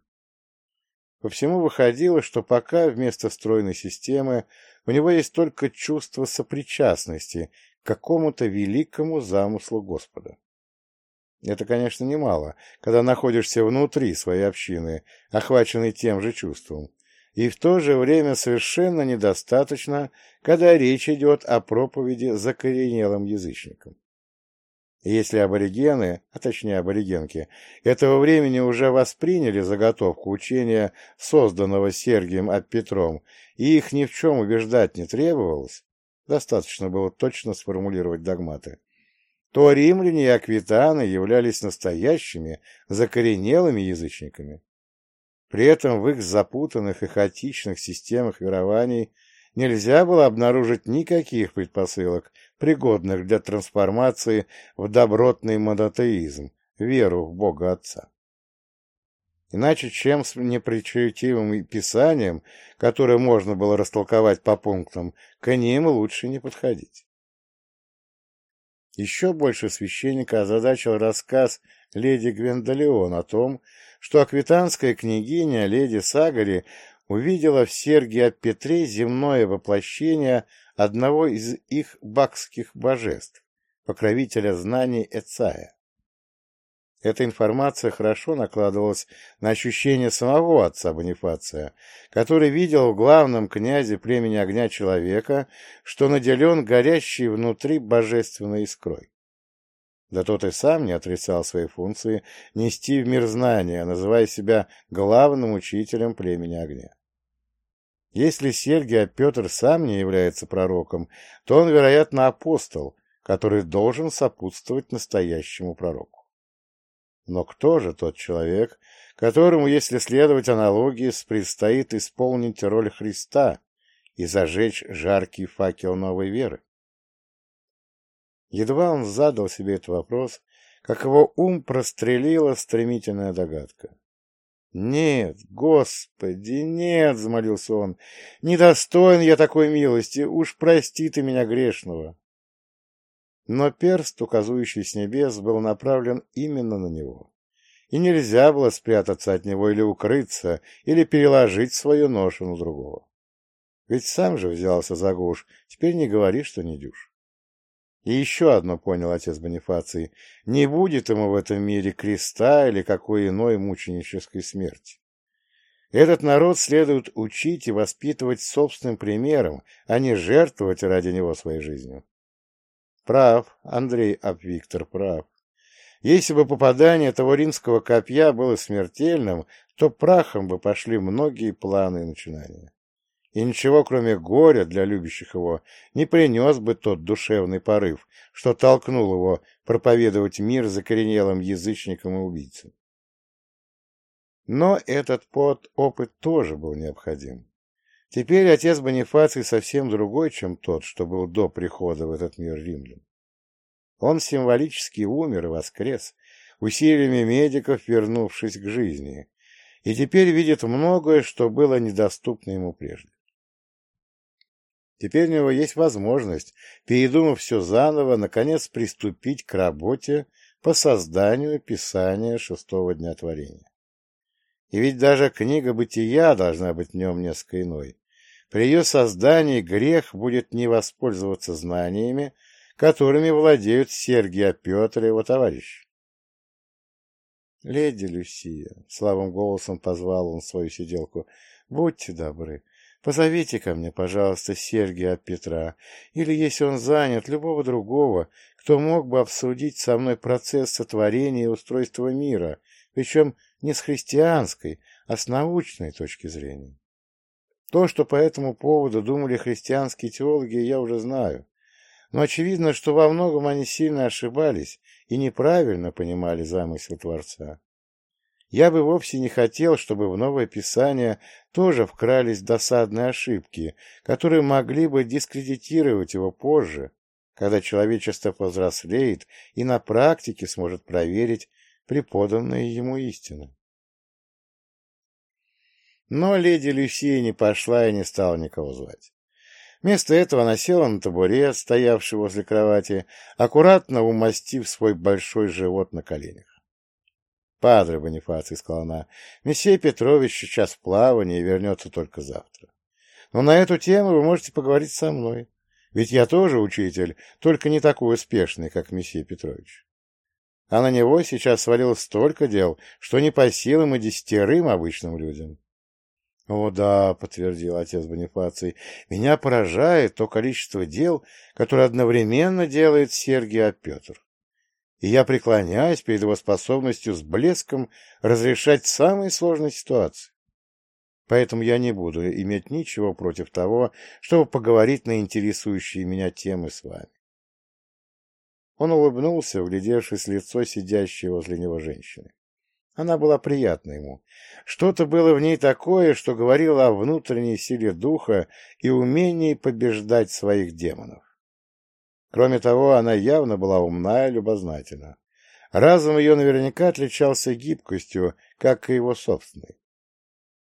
По всему выходило, что пока вместо стройной системы у него есть только чувство сопричастности к какому-то великому замыслу Господа. Это, конечно, немало, когда находишься внутри своей общины, охваченный тем же чувством, и в то же время совершенно недостаточно, когда речь идет о проповеди закоренелым язычникам. Если аборигены, а точнее аборигенки, этого времени уже восприняли заготовку учения, созданного Сергием от Петром, и их ни в чем убеждать не требовалось, достаточно было точно сформулировать догматы, то римляне и аквитаны являлись настоящими закоренелыми язычниками. При этом в их запутанных и хаотичных системах верований нельзя было обнаружить никаких предпосылок, пригодных для трансформации в добротный монотеизм, веру в Бога Отца. Иначе чем с непричутивым писанием, которое можно было растолковать по пунктам, к ним лучше не подходить. Еще больше священника озадачил рассказ леди Гвендолеон о том, что аквитанская княгиня леди Сагари увидела в Сергии Петре земное воплощение одного из их бакских божеств, покровителя знаний Эцая. Эта информация хорошо накладывалась на ощущение самого отца Бонифация, который видел в главном князе племени огня человека, что наделен горящей внутри божественной искрой. Да тот и сам не отрицал свои функции нести в мир знания, называя себя главным учителем племени огня. Если Сергий Петр сам не является пророком, то он, вероятно, апостол, который должен сопутствовать настоящему пророку. Но кто же тот человек, которому, если следовать аналогии, предстоит исполнить роль Христа и зажечь жаркий факел новой веры? Едва он задал себе этот вопрос, как его ум прострелила стремительная догадка. «Нет, Господи, нет!» — взмолился он. «Недостоин я такой милости, уж прости ты меня грешного!» Но перст, указывающий с небес, был направлен именно на него. И нельзя было спрятаться от него или укрыться, или переложить свою ношу на другого. Ведь сам же взялся за гуш, теперь не говори, что не дюшь. И еще одно понял отец Бонифаций. Не будет ему в этом мире креста или какой иной мученической смерти. Этот народ следует учить и воспитывать собственным примером, а не жертвовать ради него своей жизнью. Прав, Андрей Абвиктор прав. Если бы попадание того римского копья было смертельным, то прахом бы пошли многие планы и начинания. И ничего, кроме горя для любящих его, не принес бы тот душевный порыв, что толкнул его проповедовать мир закоренелым язычникам и убийцам. Но этот под опыт тоже был необходим. Теперь отец Бонифаций совсем другой, чем тот, что был до прихода в этот мир римлян. Он символически умер и воскрес, усилиями медиков вернувшись к жизни, и теперь видит многое, что было недоступно ему прежде. Теперь у него есть возможность, передумав все заново, наконец приступить к работе по созданию Писания шестого дня творения. И ведь даже книга бытия должна быть в нем несколько иной. При ее создании грех будет не воспользоваться знаниями, которыми владеют Сергий Петр и его товарищ. «Леди Люсия», — слабым голосом позвал он свою сиделку, — «будьте добры, позовите ко мне, пожалуйста, Сергия Петра, или, если он занят, любого другого, кто мог бы обсудить со мной процесс сотворения и устройства мира, причем не с христианской, а с научной точки зрения. То, что по этому поводу думали христианские теологи, я уже знаю. Но очевидно, что во многом они сильно ошибались и неправильно понимали замысел Творца. Я бы вовсе не хотел, чтобы в новое Писание тоже вкрались досадные ошибки, которые могли бы дискредитировать его позже, когда человечество повзрослеет и на практике сможет проверить преподанные ему истины. Но леди Люсия не пошла и не стала никого звать. Вместо этого она села на табурет, стоявший возле кровати, аккуратно умастив свой большой живот на коленях. — Падре Бонифаций, — сказала она, — месье Петрович сейчас в плавании и вернется только завтра. Но на эту тему вы можете поговорить со мной, ведь я тоже учитель, только не такой успешный, как месье Петрович. А на него сейчас свалилось столько дел, что не по силам и десятерым обычным людям. — О да, — подтвердил отец Бонифаций, — меня поражает то количество дел, которое одновременно делает Сергий Петр. И я преклоняюсь перед его способностью с блеском разрешать самые сложные ситуации. Поэтому я не буду иметь ничего против того, чтобы поговорить на интересующие меня темы с вами. Он улыбнулся, углядевшись в лицо сидящей возле него женщины. Она была приятна ему. Что-то было в ней такое, что говорило о внутренней силе духа и умении побеждать своих демонов. Кроме того, она явно была умна и любознательна. Разум ее наверняка отличался гибкостью, как и его собственный.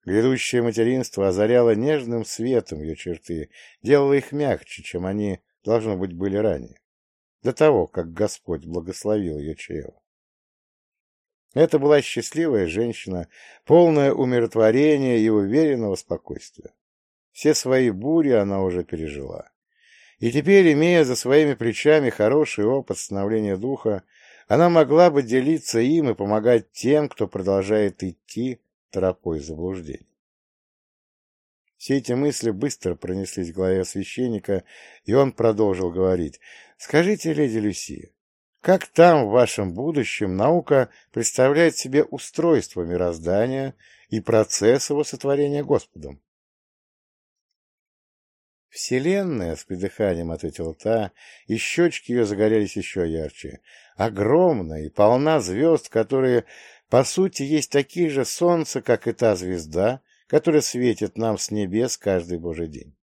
Грядущее материнство озаряло нежным светом ее черты, делало их мягче, чем они, должно быть, были ранее, до того, как Господь благословил ее чрево. Это была счастливая женщина, полная умиротворения и уверенного спокойствия. Все свои бури она уже пережила. И теперь, имея за своими плечами хороший опыт становления духа, она могла бы делиться им и помогать тем, кто продолжает идти тропой заблуждений. Все эти мысли быстро пронеслись в голове священника, и он продолжил говорить. «Скажите, леди Люсия, как там, в вашем будущем, наука представляет себе устройство мироздания и процесс его сотворения Господом? «Вселенная», — с придыханием ответила та, и щечки ее загорелись еще ярче, огромная и полна звезд, которые, по сути, есть такие же солнца, как и та звезда, которая светит нам с небес каждый божий день.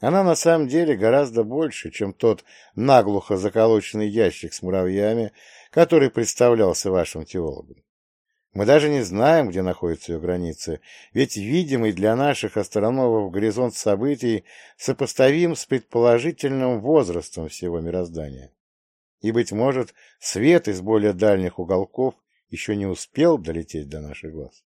Она на самом деле гораздо больше, чем тот наглухо заколоченный ящик с муравьями, который представлялся вашим теологам. Мы даже не знаем, где находятся ее границы, ведь видимый для наших астрономов горизонт событий сопоставим с предположительным возрастом всего мироздания. И, быть может, свет из более дальних уголков еще не успел долететь до наших глаз.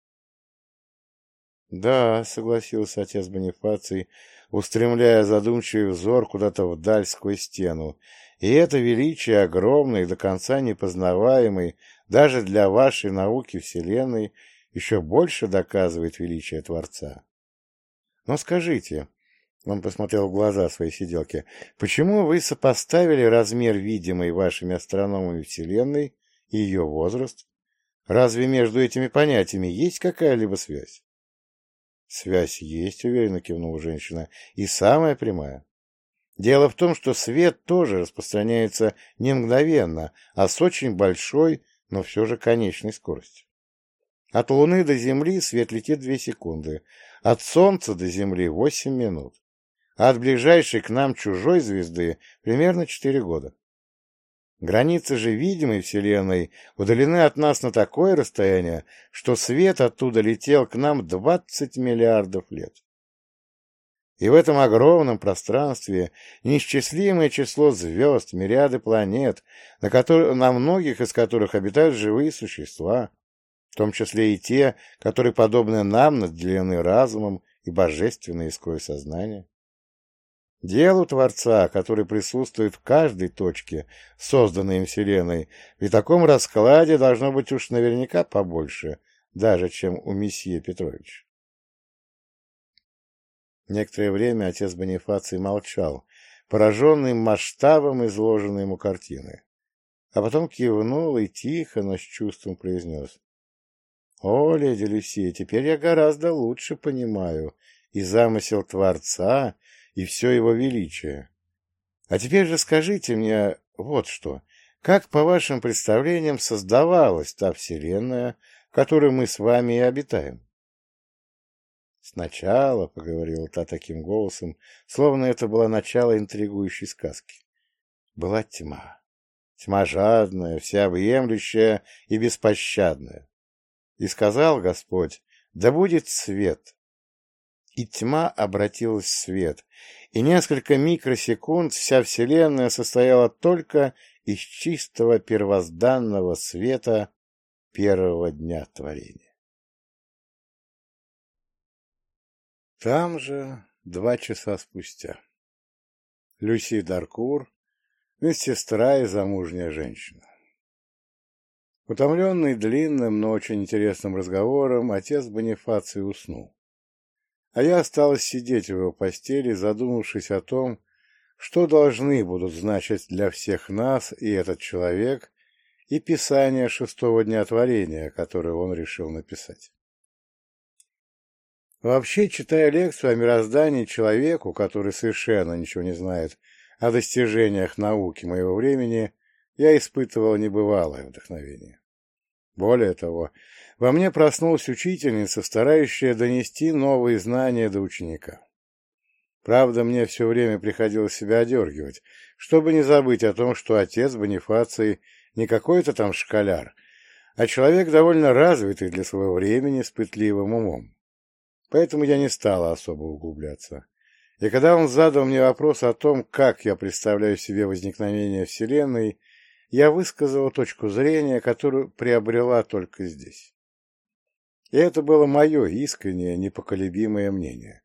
— Да, — согласился отец Бонифаций, устремляя задумчивый взор куда-то вдаль сквозь стену, и это величие огромной, до конца непознаваемой, даже для вашей науки Вселенной, еще больше доказывает величие Творца. Но скажите, он посмотрел в глаза своей сиделки, почему вы сопоставили размер видимой вашими астрономами Вселенной и ее возраст? Разве между этими понятиями есть какая-либо связь? Связь есть, уверенно кивнула женщина, и самая прямая. Дело в том, что свет тоже распространяется не мгновенно, а с очень большой, но все же конечной скоростью. От Луны до Земли свет летит две секунды, от Солнца до Земли восемь минут, а от ближайшей к нам чужой звезды примерно четыре года. Границы же видимой Вселенной удалены от нас на такое расстояние, что свет оттуда летел к нам 20 миллиардов лет. И в этом огромном пространстве неисчислимое число звезд, мириады планет, на, которые, на многих из которых обитают живые существа, в том числе и те, которые, подобны нам, наделены разумом и божественной искрой сознания. Делу Творца, который присутствует в каждой точке, созданной им Вселенной, при таком раскладе должно быть уж наверняка побольше, даже чем у месье Петровича. Некоторое время отец Бонифаций молчал, пораженный масштабом изложенной ему картины. А потом кивнул и тихо, но с чувством произнес. — О, леди Люсия, теперь я гораздо лучше понимаю и замысел Творца, и все его величие. А теперь же скажите мне вот что. Как, по вашим представлениям, создавалась та вселенная, в которой мы с вами и обитаем? Сначала, — поговорила та таким голосом, словно это было начало интригующей сказки, — была тьма. Тьма жадная, всеобъемлющая и беспощадная. И сказал Господь, да будет свет, и тьма обратилась в свет, и несколько микросекунд вся Вселенная состояла только из чистого первозданного света первого дня творения. Там же, два часа спустя, Люси Даркур, медсестра и замужняя женщина. Утомленный длинным, но очень интересным разговором, отец Бонифаций уснул а я осталась сидеть в его постели, задумавшись о том, что должны будут значить для всех нас и этот человек, и писание шестого дня творения, которое он решил написать. Вообще, читая лекцию о мироздании человеку, который совершенно ничего не знает о достижениях науки моего времени, я испытывал небывалое вдохновение. Более того, во мне проснулась учительница, старающая донести новые знания до ученика. Правда, мне все время приходилось себя одергивать, чтобы не забыть о том, что отец Бонифаций не какой-то там школяр, а человек довольно развитый для своего времени с пытливым умом. Поэтому я не стала особо углубляться. И когда он задал мне вопрос о том, как я представляю себе возникновение Вселенной, я высказала точку зрения, которую приобрела только здесь. И это было мое искреннее, непоколебимое мнение.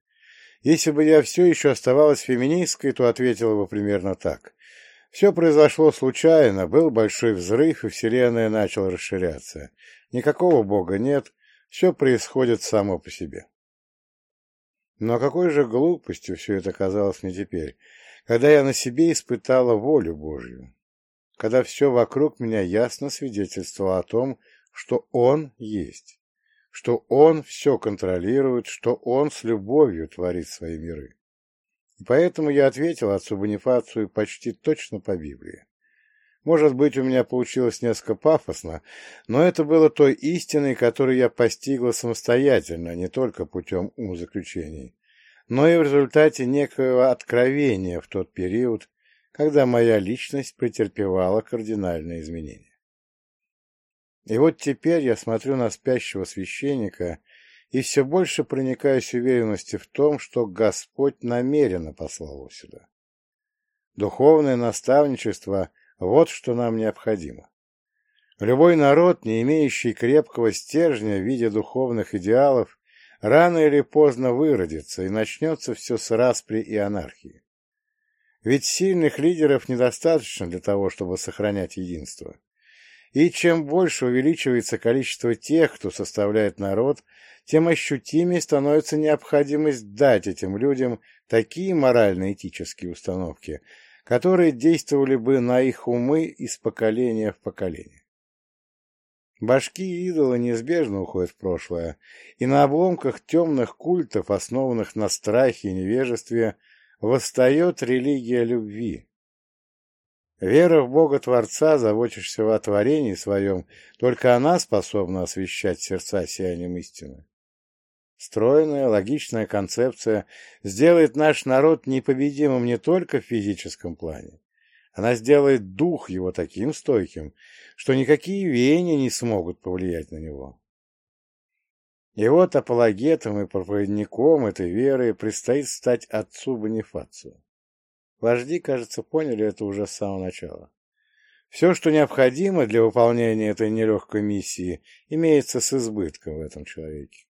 Если бы я все еще оставалась феминисткой, то ответила бы примерно так. Все произошло случайно, был большой взрыв, и Вселенная начала расширяться. Никакого Бога нет, все происходит само по себе. Но какой же глупостью все это казалось мне теперь, когда я на себе испытала волю Божью, когда все вокруг меня ясно свидетельствовало о том, что Он есть что он все контролирует, что он с любовью творит свои миры. И поэтому я ответил отцу Бонифацию почти точно по Библии. Может быть, у меня получилось несколько пафосно, но это было той истиной, которую я постигла самостоятельно, не только путем умозаключений, но и в результате некоего откровения в тот период, когда моя личность претерпевала кардинальные изменения. И вот теперь я смотрю на спящего священника и все больше проникаюсь уверенности в том, что Господь намеренно послал его сюда. Духовное наставничество – вот что нам необходимо. Любой народ, не имеющий крепкого стержня в виде духовных идеалов, рано или поздно выродится, и начнется все с распри и анархии. Ведь сильных лидеров недостаточно для того, чтобы сохранять единство. И чем больше увеличивается количество тех, кто составляет народ, тем ощутимее становится необходимость дать этим людям такие морально-этические установки, которые действовали бы на их умы из поколения в поколение. Башки идола неизбежно уходят в прошлое, и на обломках темных культов, основанных на страхе и невежестве, восстает религия любви, Вера в Бога-Творца, заботишься о творении своем, только она способна освещать сердца сиянием истины. Стройная, логичная концепция сделает наш народ непобедимым не только в физическом плане. Она сделает дух его таким стойким, что никакие веяния не смогут повлиять на него. И вот апологетом и проповедником этой веры предстоит стать отцу Бонифацию. Вожди, кажется, поняли это уже с самого начала. Все, что необходимо для выполнения этой нелегкой миссии, имеется с избытком в этом человеке.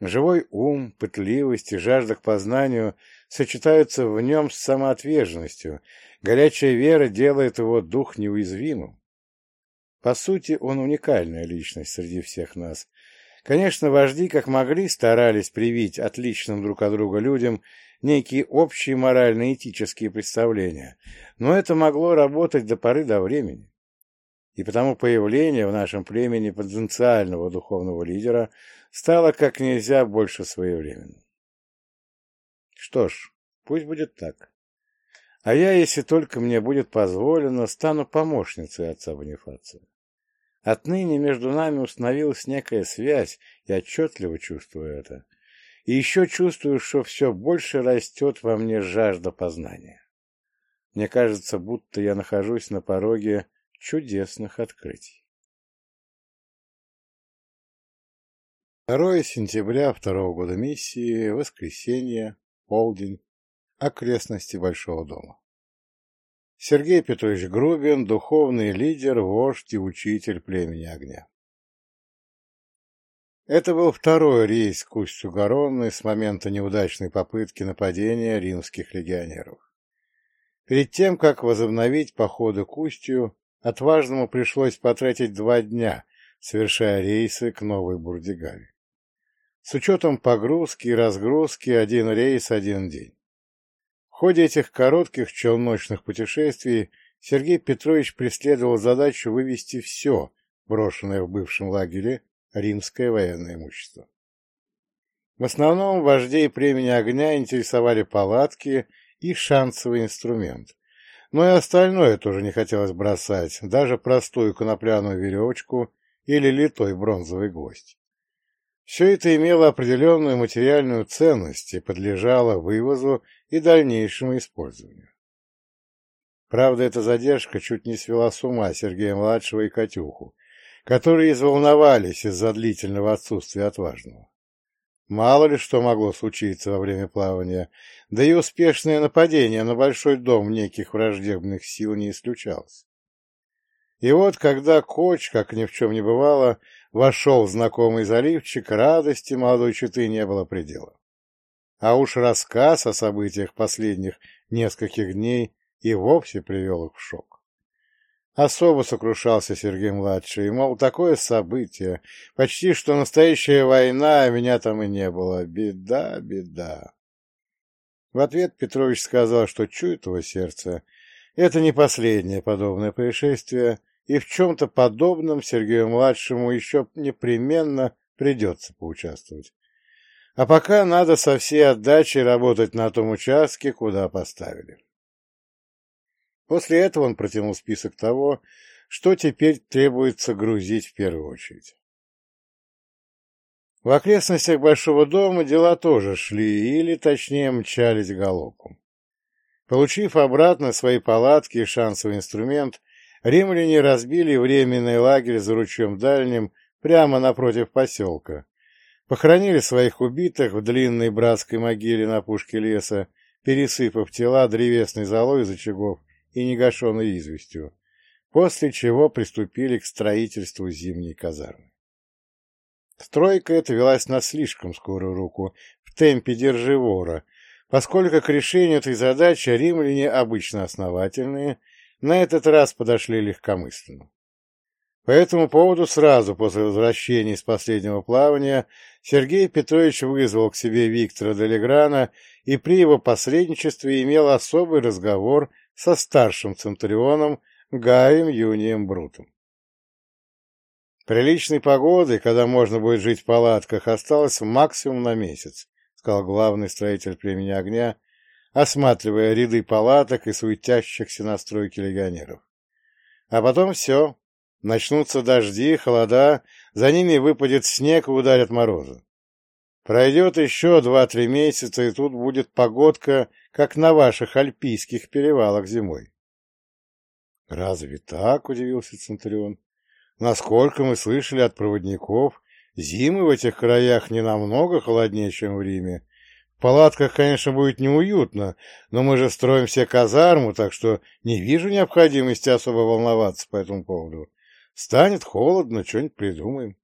Живой ум, пытливость и жажда к познанию сочетаются в нем с самоотверженностью. Горячая вера делает его дух неуязвимым. По сути, он уникальная личность среди всех нас. Конечно, вожди, как могли, старались привить отличным друг от друга людям некие общие морально-этические представления, но это могло работать до поры до времени. И потому появление в нашем племени потенциального духовного лидера стало как нельзя больше своевременным. Что ж, пусть будет так. А я, если только мне будет позволено, стану помощницей отца Бонифация. Отныне между нами установилась некая связь, я отчетливо чувствую это. И еще чувствую, что все больше растет во мне жажда познания. Мне кажется, будто я нахожусь на пороге чудесных открытий. 2 сентября второго года миссии, воскресенье, полдень, окрестности Большого дома. Сергей Петрович Грубин, духовный лидер, вождь и учитель племени огня. Это был второй рейс к устью Гаронны с момента неудачной попытки нападения римских легионеров. Перед тем, как возобновить походы к устью, отважному пришлось потратить два дня, совершая рейсы к Новой Бурдигале. С учетом погрузки и разгрузки один рейс один день. В ходе этих коротких челночных путешествий Сергей Петрович преследовал задачу вывести все, брошенное в бывшем лагере, римское военное имущество. В основном вождей племени огня интересовали палатки и шансовый инструмент. Но и остальное тоже не хотелось бросать, даже простую конопляную веревочку или литой бронзовый гвоздь. Все это имело определенную материальную ценность и подлежало вывозу и дальнейшему использованию. Правда, эта задержка чуть не свела с ума Сергея-младшего и Катюху, которые изволновались из-за длительного отсутствия отважного. Мало ли что могло случиться во время плавания, да и успешное нападение на большой дом неких враждебных сил не исключалось. И вот, когда Коч, как ни в чем не бывало, вошел в знакомый заливчик, радости молодой четы не было предела. А уж рассказ о событиях последних нескольких дней и вовсе привел их в шок. Особо сокрушался Сергей-младший, мол, такое событие, почти что настоящая война, а меня там и не было. Беда, беда. В ответ Петрович сказал, что чует его сердце. Это не последнее подобное происшествие, и в чем-то подобном Сергею-младшему еще непременно придется поучаствовать. А пока надо со всей отдачей работать на том участке, куда поставили. После этого он протянул список того, что теперь требуется грузить в первую очередь. В окрестностях Большого дома дела тоже шли, или, точнее, мчались галопом. Получив обратно свои палатки и шансовый инструмент, римляне разбили временный лагерь за ручьем дальним прямо напротив поселка, похоронили своих убитых в длинной братской могиле на пушке леса, пересыпав тела древесной золой из очагов и негашенной известью, после чего приступили к строительству зимней казармы. Стройка эта велась на слишком скорую руку, в темпе держи вора, поскольку к решению этой задачи римляне, обычно основательные, на этот раз подошли легкомысленно. По этому поводу сразу после возвращения из последнего плавания Сергей Петрович вызвал к себе Виктора Делеграна и при его посредничестве имел особый разговор со старшим центурионом Гаем Юнием Брутом. Приличной погоды, когда можно будет жить в палатках, осталось максимум на месяц, сказал главный строитель племени огня, осматривая ряды палаток и суетящихся на стройке легионеров. А потом все. Начнутся дожди, холода, за ними выпадет снег и ударят морозы. Пройдет еще два-три месяца, и тут будет погодка, как на ваших альпийских перевалах зимой. — Разве так? — удивился Центурион. — Насколько мы слышали от проводников, зимы в этих краях не намного холоднее, чем в Риме, палатках, конечно, будет неуютно, но мы же строим все казарму, так что не вижу необходимости особо волноваться по этому поводу. Станет холодно, что-нибудь придумаем.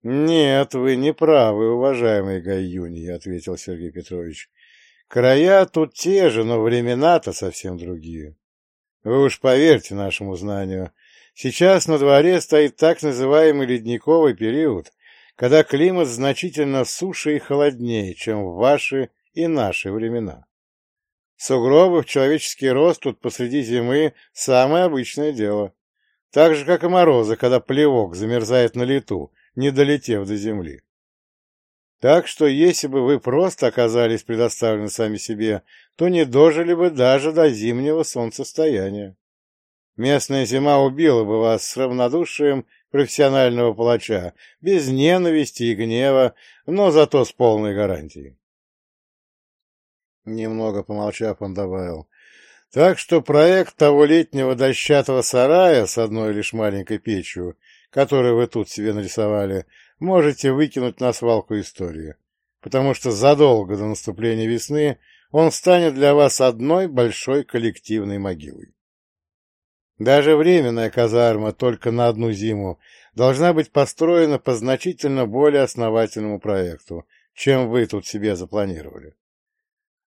— Нет, вы не правы, уважаемый Гай Юний, — ответил Сергей Петрович. — Края тут те же, но времена-то совсем другие. Вы уж поверьте нашему знанию, сейчас на дворе стоит так называемый ледниковый период, когда климат значительно суше и холоднее, чем в ваши и наши времена. Сугробы в человеческий рост тут посреди зимы – самое обычное дело. Так же, как и морозы, когда плевок замерзает на лету, не долетев до земли. Так что, если бы вы просто оказались предоставлены сами себе, то не дожили бы даже до зимнего солнцестояния. Местная зима убила бы вас с равнодушием профессионального палача, без ненависти и гнева, но зато с полной гарантией. Немного помолчав, он добавил. Так что проект того летнего дощатого сарая с одной лишь маленькой печью, которую вы тут себе нарисовали, можете выкинуть на свалку истории, потому что задолго до наступления весны он станет для вас одной большой коллективной могилой. Даже временная казарма только на одну зиму должна быть построена по значительно более основательному проекту, чем вы тут себе запланировали.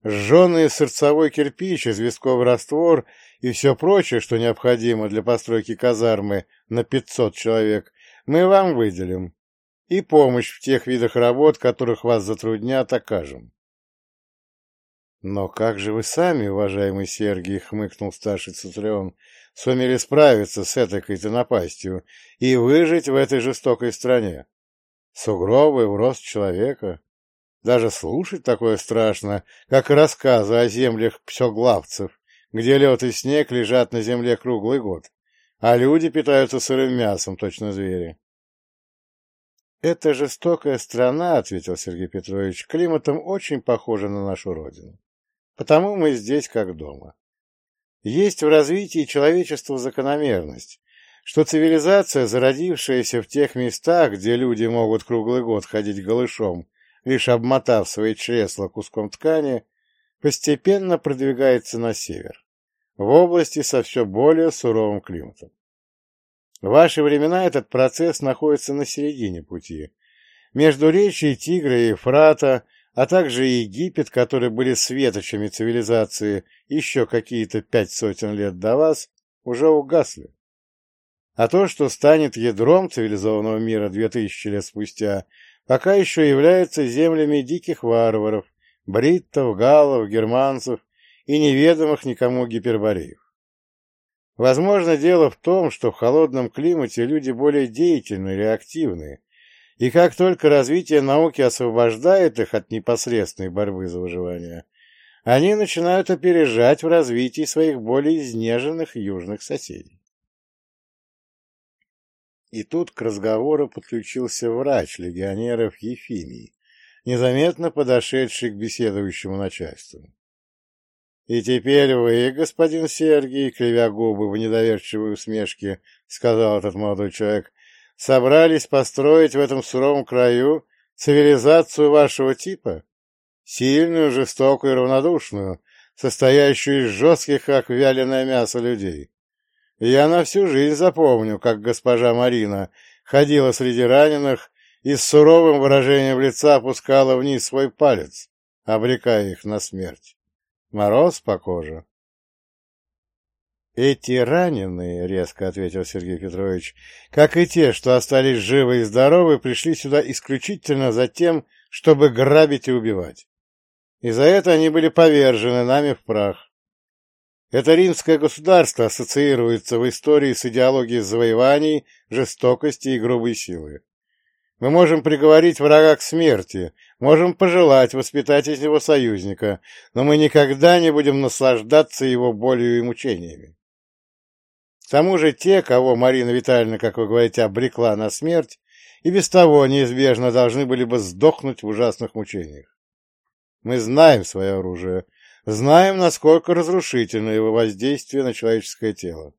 Сжженный сырцовой кирпич, известковый раствор и все прочее, что необходимо для постройки казармы на 500 человек, мы вам выделим. И помощь в тех видах работ, которых вас затруднят, окажем. «Но как же вы сами, уважаемый Сергий, — хмыкнул старший Центурион, — сумели справиться с этой-то напастью и выжить в этой жестокой стране? Сугробы в рост человека? Даже слушать такое страшно, как рассказы о землях псоглавцев, где лед и снег лежат на земле круглый год, а люди питаются сырым мясом, точно звери. «Это жестокая страна», — ответил Сергей Петрович, — «климатом очень похожа на нашу родину. Потому мы здесь как дома. Есть в развитии человечества закономерность, что цивилизация, зародившаяся в тех местах, где люди могут круглый год ходить голышом, лишь обмотав свои чресла куском ткани, постепенно продвигается на север, в области со все более суровым климатом. В ваши времена этот процесс находится на середине пути. Между речью Тигра и Ефрата, а также Египет, которые были светочами цивилизации еще какие-то пять сотен лет до вас, уже угасли. А то, что станет ядром цивилизованного мира две тысячи лет спустя, пока еще является землями диких варваров, бриттов, галлов, германцев и неведомых никому гипербореев. Возможно, дело в том, что в холодном климате люди более деятельны, реактивны, и как только развитие науки освобождает их от непосредственной борьбы за выживание, они начинают опережать в развитии своих более изнеженных южных соседей. И тут к разговору подключился врач легионеров Ефимий, незаметно подошедший к беседующему начальству. «И теперь вы, господин Сергий, кривя губы в недоверчивой усмешке, — сказал этот молодой человек, — собрались построить в этом суровом краю цивилизацию вашего типа? Сильную, жестокую и равнодушную, состоящую из жестких, как вяленое мясо людей. Я на всю жизнь запомню, как госпожа Марина ходила среди раненых и с суровым выражением лица опускала вниз свой палец, обрекая их на смерть. Мороз по коже. «Эти раненые, — резко ответил Сергей Петрович, — как и те, что остались живы и здоровы, пришли сюда исключительно за тем, чтобы грабить и убивать. И за это они были повержены нами в прах. Это римское государство ассоциируется в истории с идеологией завоеваний, жестокости и грубой силы. Мы можем приговорить врага к смерти, можем пожелать воспитать из него союзника, но мы никогда не будем наслаждаться его болью и мучениями. К тому же те, кого Марина Витальевна, как вы говорите, обрекла на смерть, и без того неизбежно должны были бы сдохнуть в ужасных мучениях. Мы знаем свое оружие, знаем, насколько разрушительно его воздействие на человеческое тело.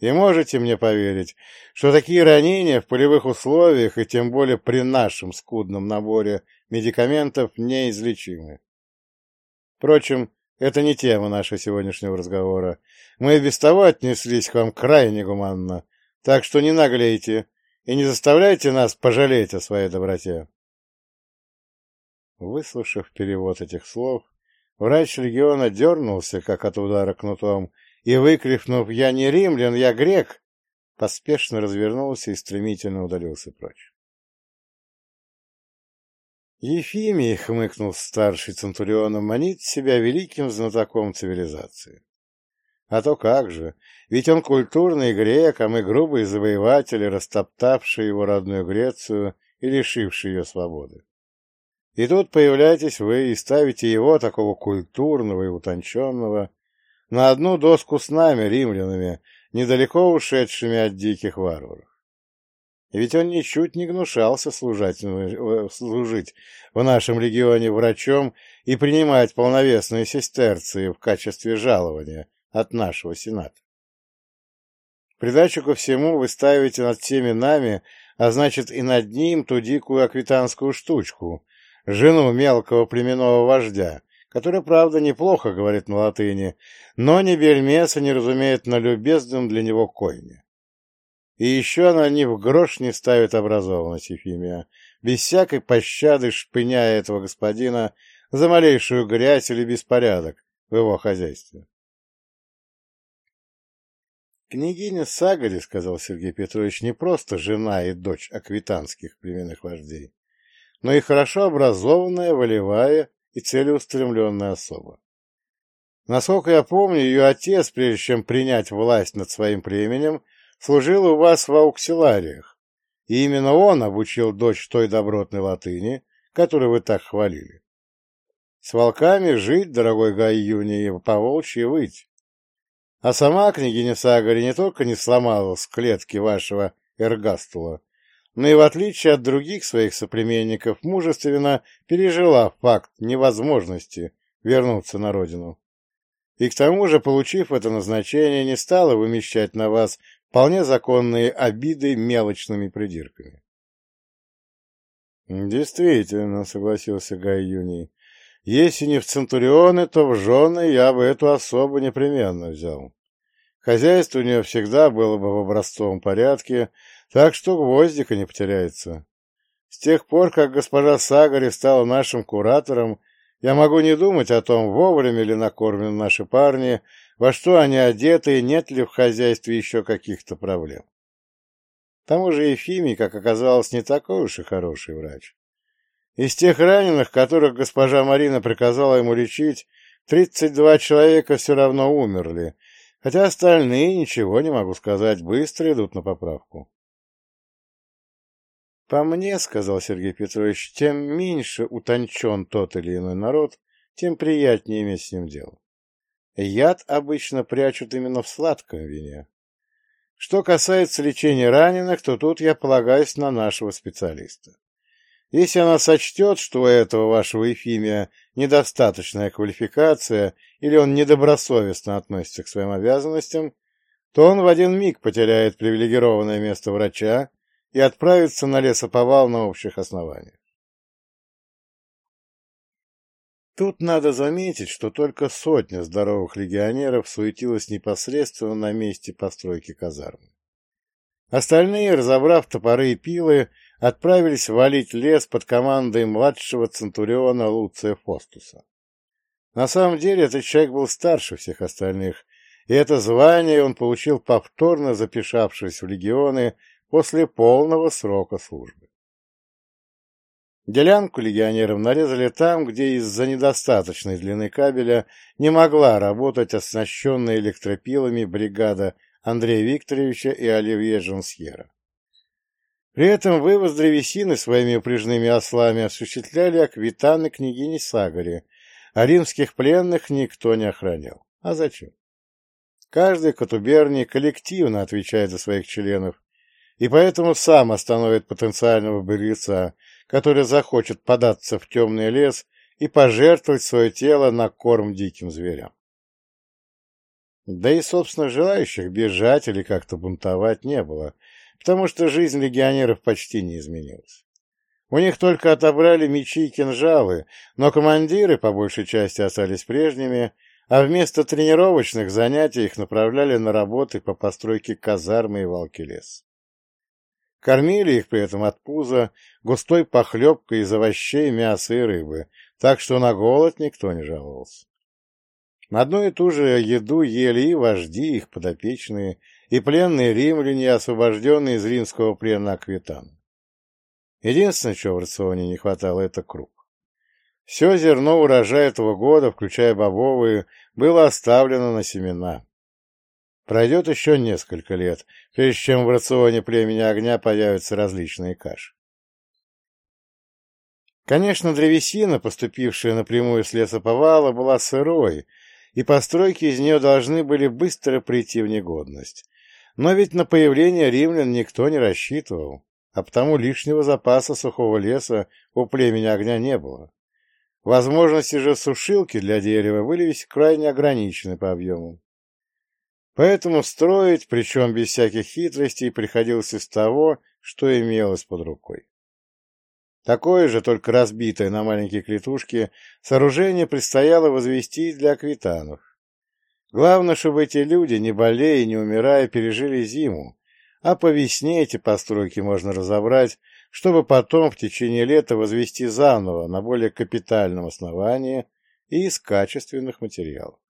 И можете мне поверить, что такие ранения в полевых условиях и тем более при нашем скудном наборе медикаментов неизлечимы. Впрочем, это не тема нашего сегодняшнего разговора. Мы без того отнеслись к вам крайне гуманно, так что не наглейте и не заставляйте нас пожалеть о своей доброте. Выслушав перевод этих слов, Врач легиона дернулся, как от удара кнутом, и, выкрикнув «Я не римлян, я грек!», поспешно развернулся и стремительно удалился прочь. Ефимий, хмыкнул старший центурионом, манит себя великим знатоком цивилизации. А то как же, ведь он культурный грек, а мы грубые завоеватели, растоптавшие его родную Грецию и лишившие ее свободы. И тут появляетесь вы и ставите его, такого культурного и утонченного, на одну доску с нами, римлянами, недалеко ушедшими от диких варваров. Ведь он ничуть не гнушался служать, э, служить в нашем регионе врачом и принимать полновесные сестерции в качестве жалования от нашего сената. В придачу ко всему вы ставите над всеми нами, а значит и над ним ту дикую аквитанскую штучку, жену мелкого племенного вождя, который, правда, неплохо говорит на латыни, но ни бельмеса не разумеет на любезном для него койне. И еще она ни в грош не ставит образованность Ефимия, без всякой пощады шпыняя этого господина за малейшую грязь или беспорядок в его хозяйстве. Княгиня Сагари, — сказал Сергей Петрович, — не просто жена и дочь аквитанских племенных вождей но и хорошо образованная, волевая и целеустремленная особа. Насколько я помню, ее отец, прежде чем принять власть над своим племенем, служил у вас в ауксилариях, и именно он обучил дочь той добротной латыни, которую вы так хвалили. С волками жить, дорогой Гай Юний, по волчьи выть. А сама княгиня Сагари не только не сломалась в клетке вашего эргастула, но и в отличие от других своих соплеменников мужественно пережила факт невозможности вернуться на родину. И к тому же, получив это назначение, не стала вымещать на вас вполне законные обиды мелочными придирками. «Действительно», — согласился Гай Юний, — «если не в Центурионы, то в жены я бы эту особу непременно взял. Хозяйство у нее всегда было бы в образцовом порядке, так что гвоздика не потеряется. С тех пор, как госпожа Сагари стала нашим куратором, я могу не думать о том, вовремя ли накормлены наши парни, во что они одеты и нет ли в хозяйстве еще каких-то проблем. К тому же Ефимий, как оказалось, не такой уж и хороший врач. Из тех раненых, которых госпожа Марина приказала ему лечить, тридцать два человека все равно умерли, хотя остальные, ничего не могу сказать, быстро идут на поправку. «По мне, — сказал Сергей Петрович, — тем меньше утончен тот или иной народ, тем приятнее иметь с ним дело. Яд обычно прячут именно в сладком вине. Что касается лечения раненых, то тут я полагаюсь на нашего специалиста. Если она сочтет, что у этого вашего Ефимия недостаточная квалификация или он недобросовестно относится к своим обязанностям, то он в один миг потеряет привилегированное место врача и отправиться на лесоповал на общих основаниях. Тут надо заметить, что только сотня здоровых легионеров суетилась непосредственно на месте постройки казармы. Остальные, разобрав топоры и пилы, отправились валить лес под командой младшего центуриона Луция Фостуса. На самом деле этот человек был старше всех остальных, и это звание он получил повторно запишавшись в легионы после полного срока службы. Делянку легионерам нарезали там, где из-за недостаточной длины кабеля не могла работать оснащенная электропилами бригада Андрея Викторовича и Оливье Жансьера. При этом вывоз древесины своими упряжными ослами осуществляли аквитаны княгини Сагари, а римских пленных никто не охранял. А зачем? Каждый катуберний коллективно отвечает за своих членов, и поэтому сам остановит потенциального беглеца, который захочет податься в темный лес и пожертвовать свое тело на корм диким зверям. Да и, собственно, желающих бежать или как-то бунтовать не было, потому что жизнь легионеров почти не изменилась. У них только отобрали мечи и кинжалы, но командиры по большей части остались прежними, а вместо тренировочных занятий их направляли на работы по постройке казармы и валки лес. Кормили их при этом от пуза густой похлебкой из овощей, мяса и рыбы, так что на голод никто не жаловался. На одну и ту же еду ели и вожди, их подопечные, и пленные римляне, освобожденные из римского плена Аквитан. Единственное, чего в рационе не хватало, это круп. Все зерно урожая этого года, включая бобовые, было оставлено на семена. Пройдет еще несколько лет, прежде чем в рационе племени огня появятся различные каши. Конечно, древесина, поступившая напрямую с лесоповала, была сырой, и постройки из нее должны были быстро прийти в негодность. Но ведь на появление римлян никто не рассчитывал, а потому лишнего запаса сухого леса у племени огня не было. Возможности же сушилки для дерева были ведь крайне ограничены по объему. Поэтому строить, причем без всяких хитростей, приходилось из того, что имелось под рукой. Такое же, только разбитое на маленькие клетушки, сооружение предстояло возвести для аквитанов. Главное, чтобы эти люди, не болея и не умирая, пережили зиму, а по весне эти постройки можно разобрать, чтобы потом в течение лета возвести заново на более капитальном основании и из качественных материалов.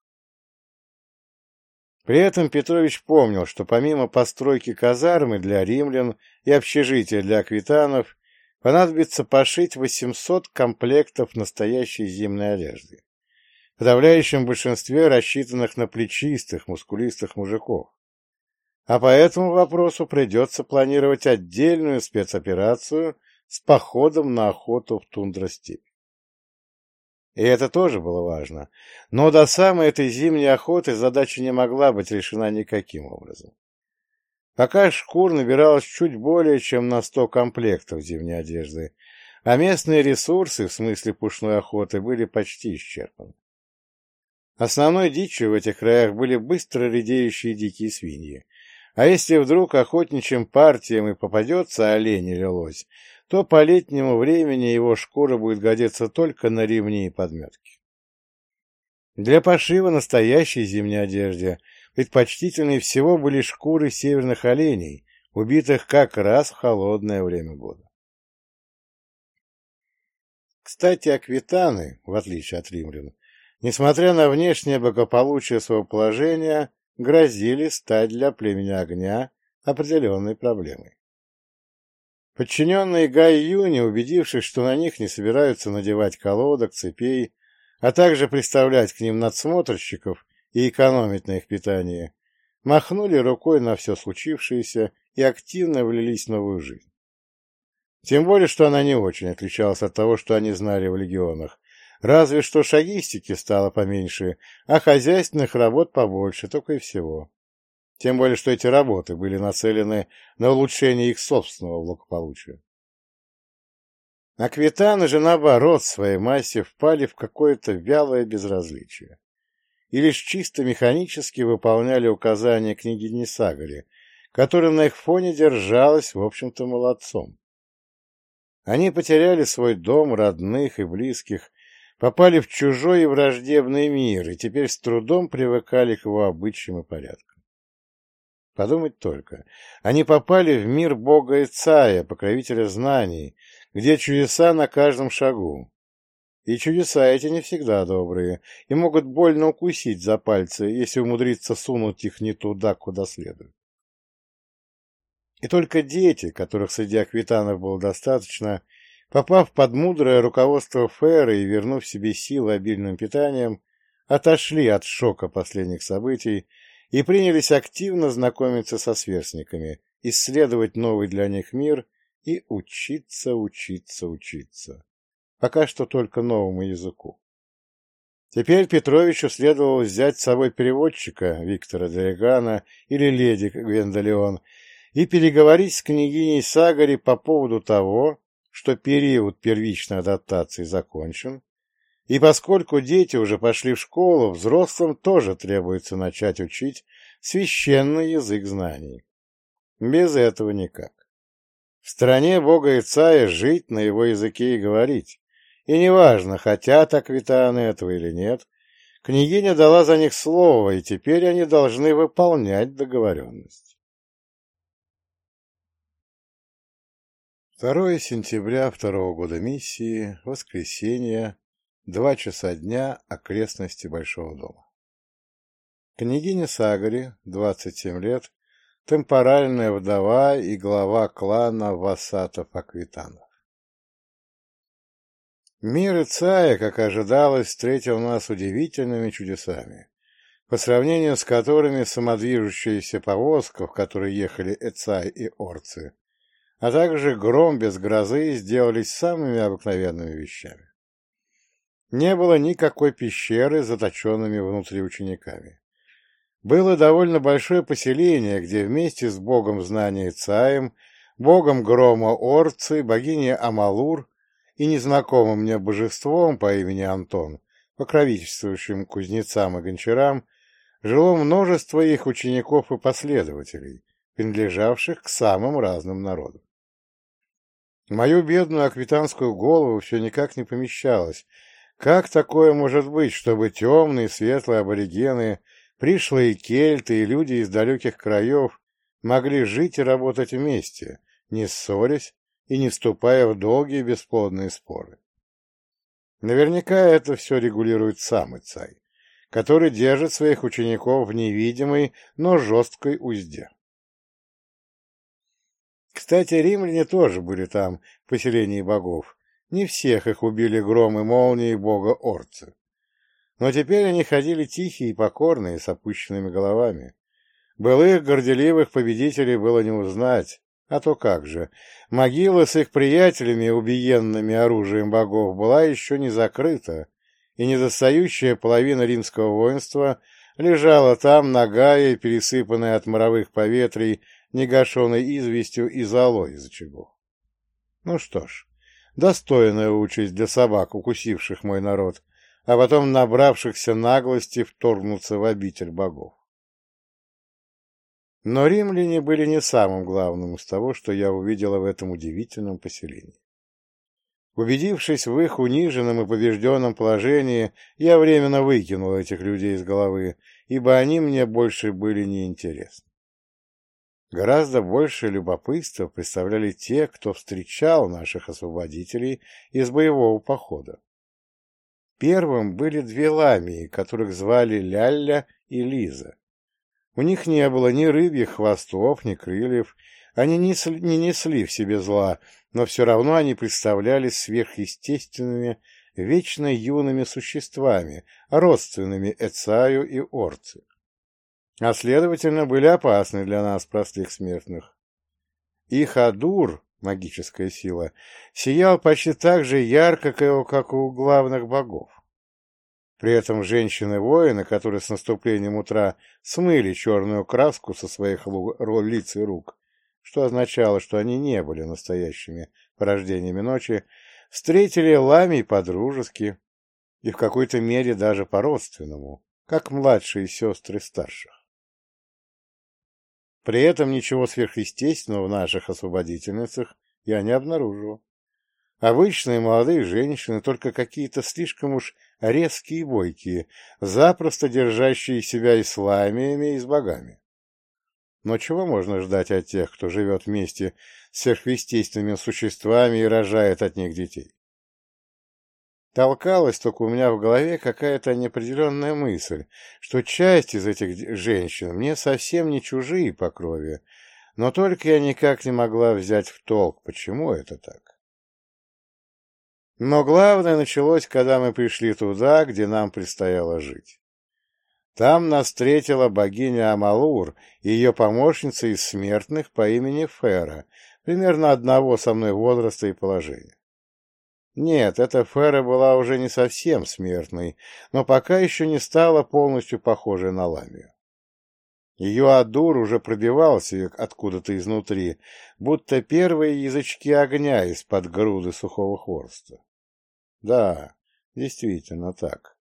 При этом Петрович помнил, что помимо постройки казармы для римлян и общежития для аквитанов, понадобится пошить 800 комплектов настоящей зимней одежды, в подавляющем большинстве рассчитанных на плечистых, мускулистых мужиков. А по этому вопросу придется планировать отдельную спецоперацию с походом на охоту в тундростепь. И это тоже было важно. Но до самой этой зимней охоты задача не могла быть решена никаким образом. Пока шкур набиралось чуть более чем на сто комплектов зимней одежды, а местные ресурсы, в смысле пушной охоты, были почти исчерпаны. Основной дичью в этих краях были быстро редеющие дикие свиньи, а если вдруг охотничьим партиям и попадется олень или лось, то по летнему времени его шкура будет годиться только на ремни и подметки. Для пошива настоящей зимней одежды предпочтительнее всего были шкуры северных оленей, убитых как раз в холодное время года. Кстати, аквитаны, в отличие от римлян, несмотря на внешнее благополучие своего положения, грозили стать для племени огня определенной проблемой. Подчиненные Гай Юни, убедившись, что на них не собираются надевать колодок, цепей, а также представлять к ним надсмотрщиков и экономить на их питании, махнули рукой на все случившееся и активно влились в новую жизнь. Тем более, что она не очень отличалась от того, что они знали в легионах, разве что шагистики стало поменьше, а хозяйственных работ побольше, только и всего. Тем более, что эти работы были нацелены на улучшение их собственного благополучия. Аквитаны же, наоборот, в своей массе впали в какое-то вялое безразличие и лишь чисто механически выполняли указания княгини Сагари, которая на их фоне держалась, в общем-то, молодцом. Они потеряли свой дом, родных и близких, попали в чужой и враждебный мир и теперь с трудом привыкали к его обычаям и порядкам. Подумать только, они попали в мир бога Ицая, покровителя знаний, где чудеса на каждом шагу, и чудеса эти не всегда добрые, и могут больно укусить за пальцы, если умудриться сунуть их не туда, куда следует. И только дети, которых среди аквитанов было достаточно, попав под мудрое руководство Феры и вернув себе силы обильным питанием, отошли от шока последних событий и принялись активно знакомиться со сверстниками, исследовать новый для них мир и учиться, учиться, учиться пока что только новому языку. Теперь Петровичу следовало взять с собой переводчика Виктора Дерегана или леди Гвендолеон и переговорить с княгиней Сагари по поводу того, что период первичной адаптации закончен, и поскольку дети уже пошли в школу, взрослым тоже требуется начать учить священный язык знаний. Без этого никак. В стране Бога Ицая жить на его языке и говорить, и неважно, хотят аквитаны этого или нет, княгиня дала за них слово, и теперь они должны выполнять договоренность. 2 сентября второго года миссии, воскресенье, два часа дня, окрестности Большого дома. Княгиня Сагари, 27 лет, темпоральная вдова и глава клана Васатов-Аквитанов. Мир Ицая, как ожидалось, встретил нас удивительными чудесами, по сравнению с которыми самодвижущаяся повозка, в которой ехали Эцай и Орцы, а также гром без грозы сделались самыми обыкновенными вещами. Не было никакой пещеры с заточенными внутри учениками. Было довольно большое поселение, где вместе с богом знания Ицаем, богом грома Орцы, богиней Амалур и незнакомым мне божеством по имени Антон, покровительствующим кузнецам и гончарам, жило множество их учеников и последователей, принадлежавших к самым разным народам. мою бедную аквитанскую голову все никак не помещалось. Как такое может быть, чтобы темные светлые аборигены, пришлые кельты и люди из далеких краев могли жить и работать вместе, не ссорясь и не вступая в долгие бесплодные споры. Наверняка это все регулирует сам Ицай, который держит своих учеников в невидимой, но жесткой узде. Кстати, римляне тоже были там, в поселении богов. Не всех их убили гром и молнии бога Орцы. Но теперь они ходили тихие и покорные, с опущенными головами. Былых горделивых победителей было не узнать, а то как же, могила с их приятелями, убиенными оружием богов, была еще не закрыта, и недостающая половина римского воинства лежала там, нагая и пересыпанная от моровых поветрий, негашенной известью и золой из очагов. Ну что ж, достойная участь для собак, укусивших мой народ, а потом набравшихся наглости вторгнуться в обитель богов. Но римляне были не самым главным из того, что я увидела в этом удивительном поселении. Убедившись в их униженном и побежденном положении, я временно выкинул этих людей из головы, ибо они мне больше были неинтересны. Гораздо больше любопытства представляли те, кто встречал наших освободителей из боевого похода. Первым были две ламии, которых звали Лялля и Лиза. У них не было ни рыбьих хвостов, ни крыльев, они не несли, не несли в себе зла, но все равно они представлялись сверхъестественными, вечно юными существами, родственными Эцаю и Орце. А следовательно, были опасны для нас, простых смертных. Их Адур, магическая сила, сиял почти так же ярко, как у главных богов. При этом женщины-воины, которые с наступлением утра смыли черную краску со своих лиц и рук, что означало, что они не были настоящими порождениями ночи, встретили Ламий по-дружески и в какой-то мере даже по-родственному, как младшие сестры старших. При этом ничего сверхъестественного в наших освободительницах я не обнаружил. Обычные молодые женщины, только какие-то слишком уж резкие и бойкие, запросто держащие себя и с ламиями, и с богами. Но чего можно ждать от тех, кто живет вместе с сверхъестественными существами и рожает от них детей? Толкалась только у меня в голове какая-то неопределенная мысль, что часть из этих женщин мне совсем не чужие по крови, но только я никак не могла взять в толк, почему это так. Но главное началось, когда мы пришли туда, где нам предстояло жить. Там нас встретила богиня Амалур и ее помощница из смертных по имени Фера, примерно одного со мной возраста и положения. Нет, эта Фера была уже не совсем смертной, но пока еще не стала полностью похожей на Ламию. Ее Адур уже пробивался откуда-то изнутри, будто первые язычки огня из-под груды сухого хвороста. Да, действительно так.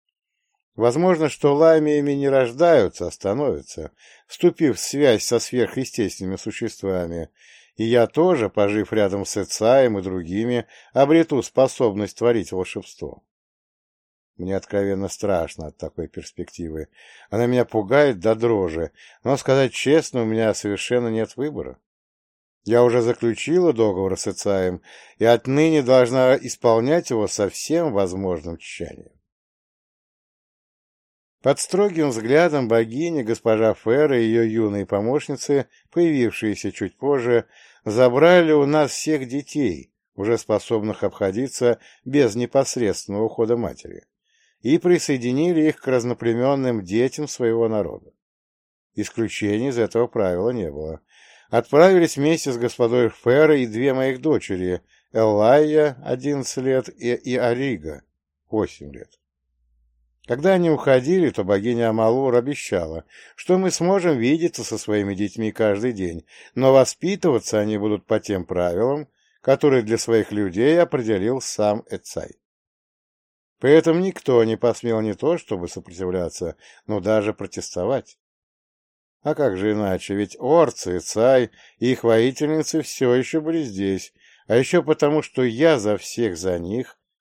Возможно, что ламиями не рождаются, а становятся, вступив в связь со сверхъестественными существами, и я тоже, пожив рядом с Эцаем и другими, обрету способность творить волшебство. Мне откровенно страшно от такой перспективы. Она меня пугает до дрожи, но, сказать честно, у меня совершенно нет выбора. Я уже заключила договор с Ицаем и отныне должна исполнять его со всем возможным тщанием. Под строгим взглядом богини госпожа Фера и ее юные помощницы, появившиеся чуть позже, забрали у нас всех детей, уже способных обходиться без непосредственного ухода матери, и присоединили их к разноплеменным детям своего народа. Исключений из этого правила не было отправились вместе с господой Ферой и две моих дочери, Эллайя, 11 лет, и Арига, 8 лет. Когда они уходили, то богиня Амалур обещала, что мы сможем видеться со своими детьми каждый день, но воспитываться они будут по тем правилам, которые для своих людей определил сам Эцай. При этом никто не посмел не то чтобы сопротивляться, но даже протестовать. А как же иначе, ведь Орцы, Цай и их воительницы все еще были здесь, а еще потому, что я за всех за них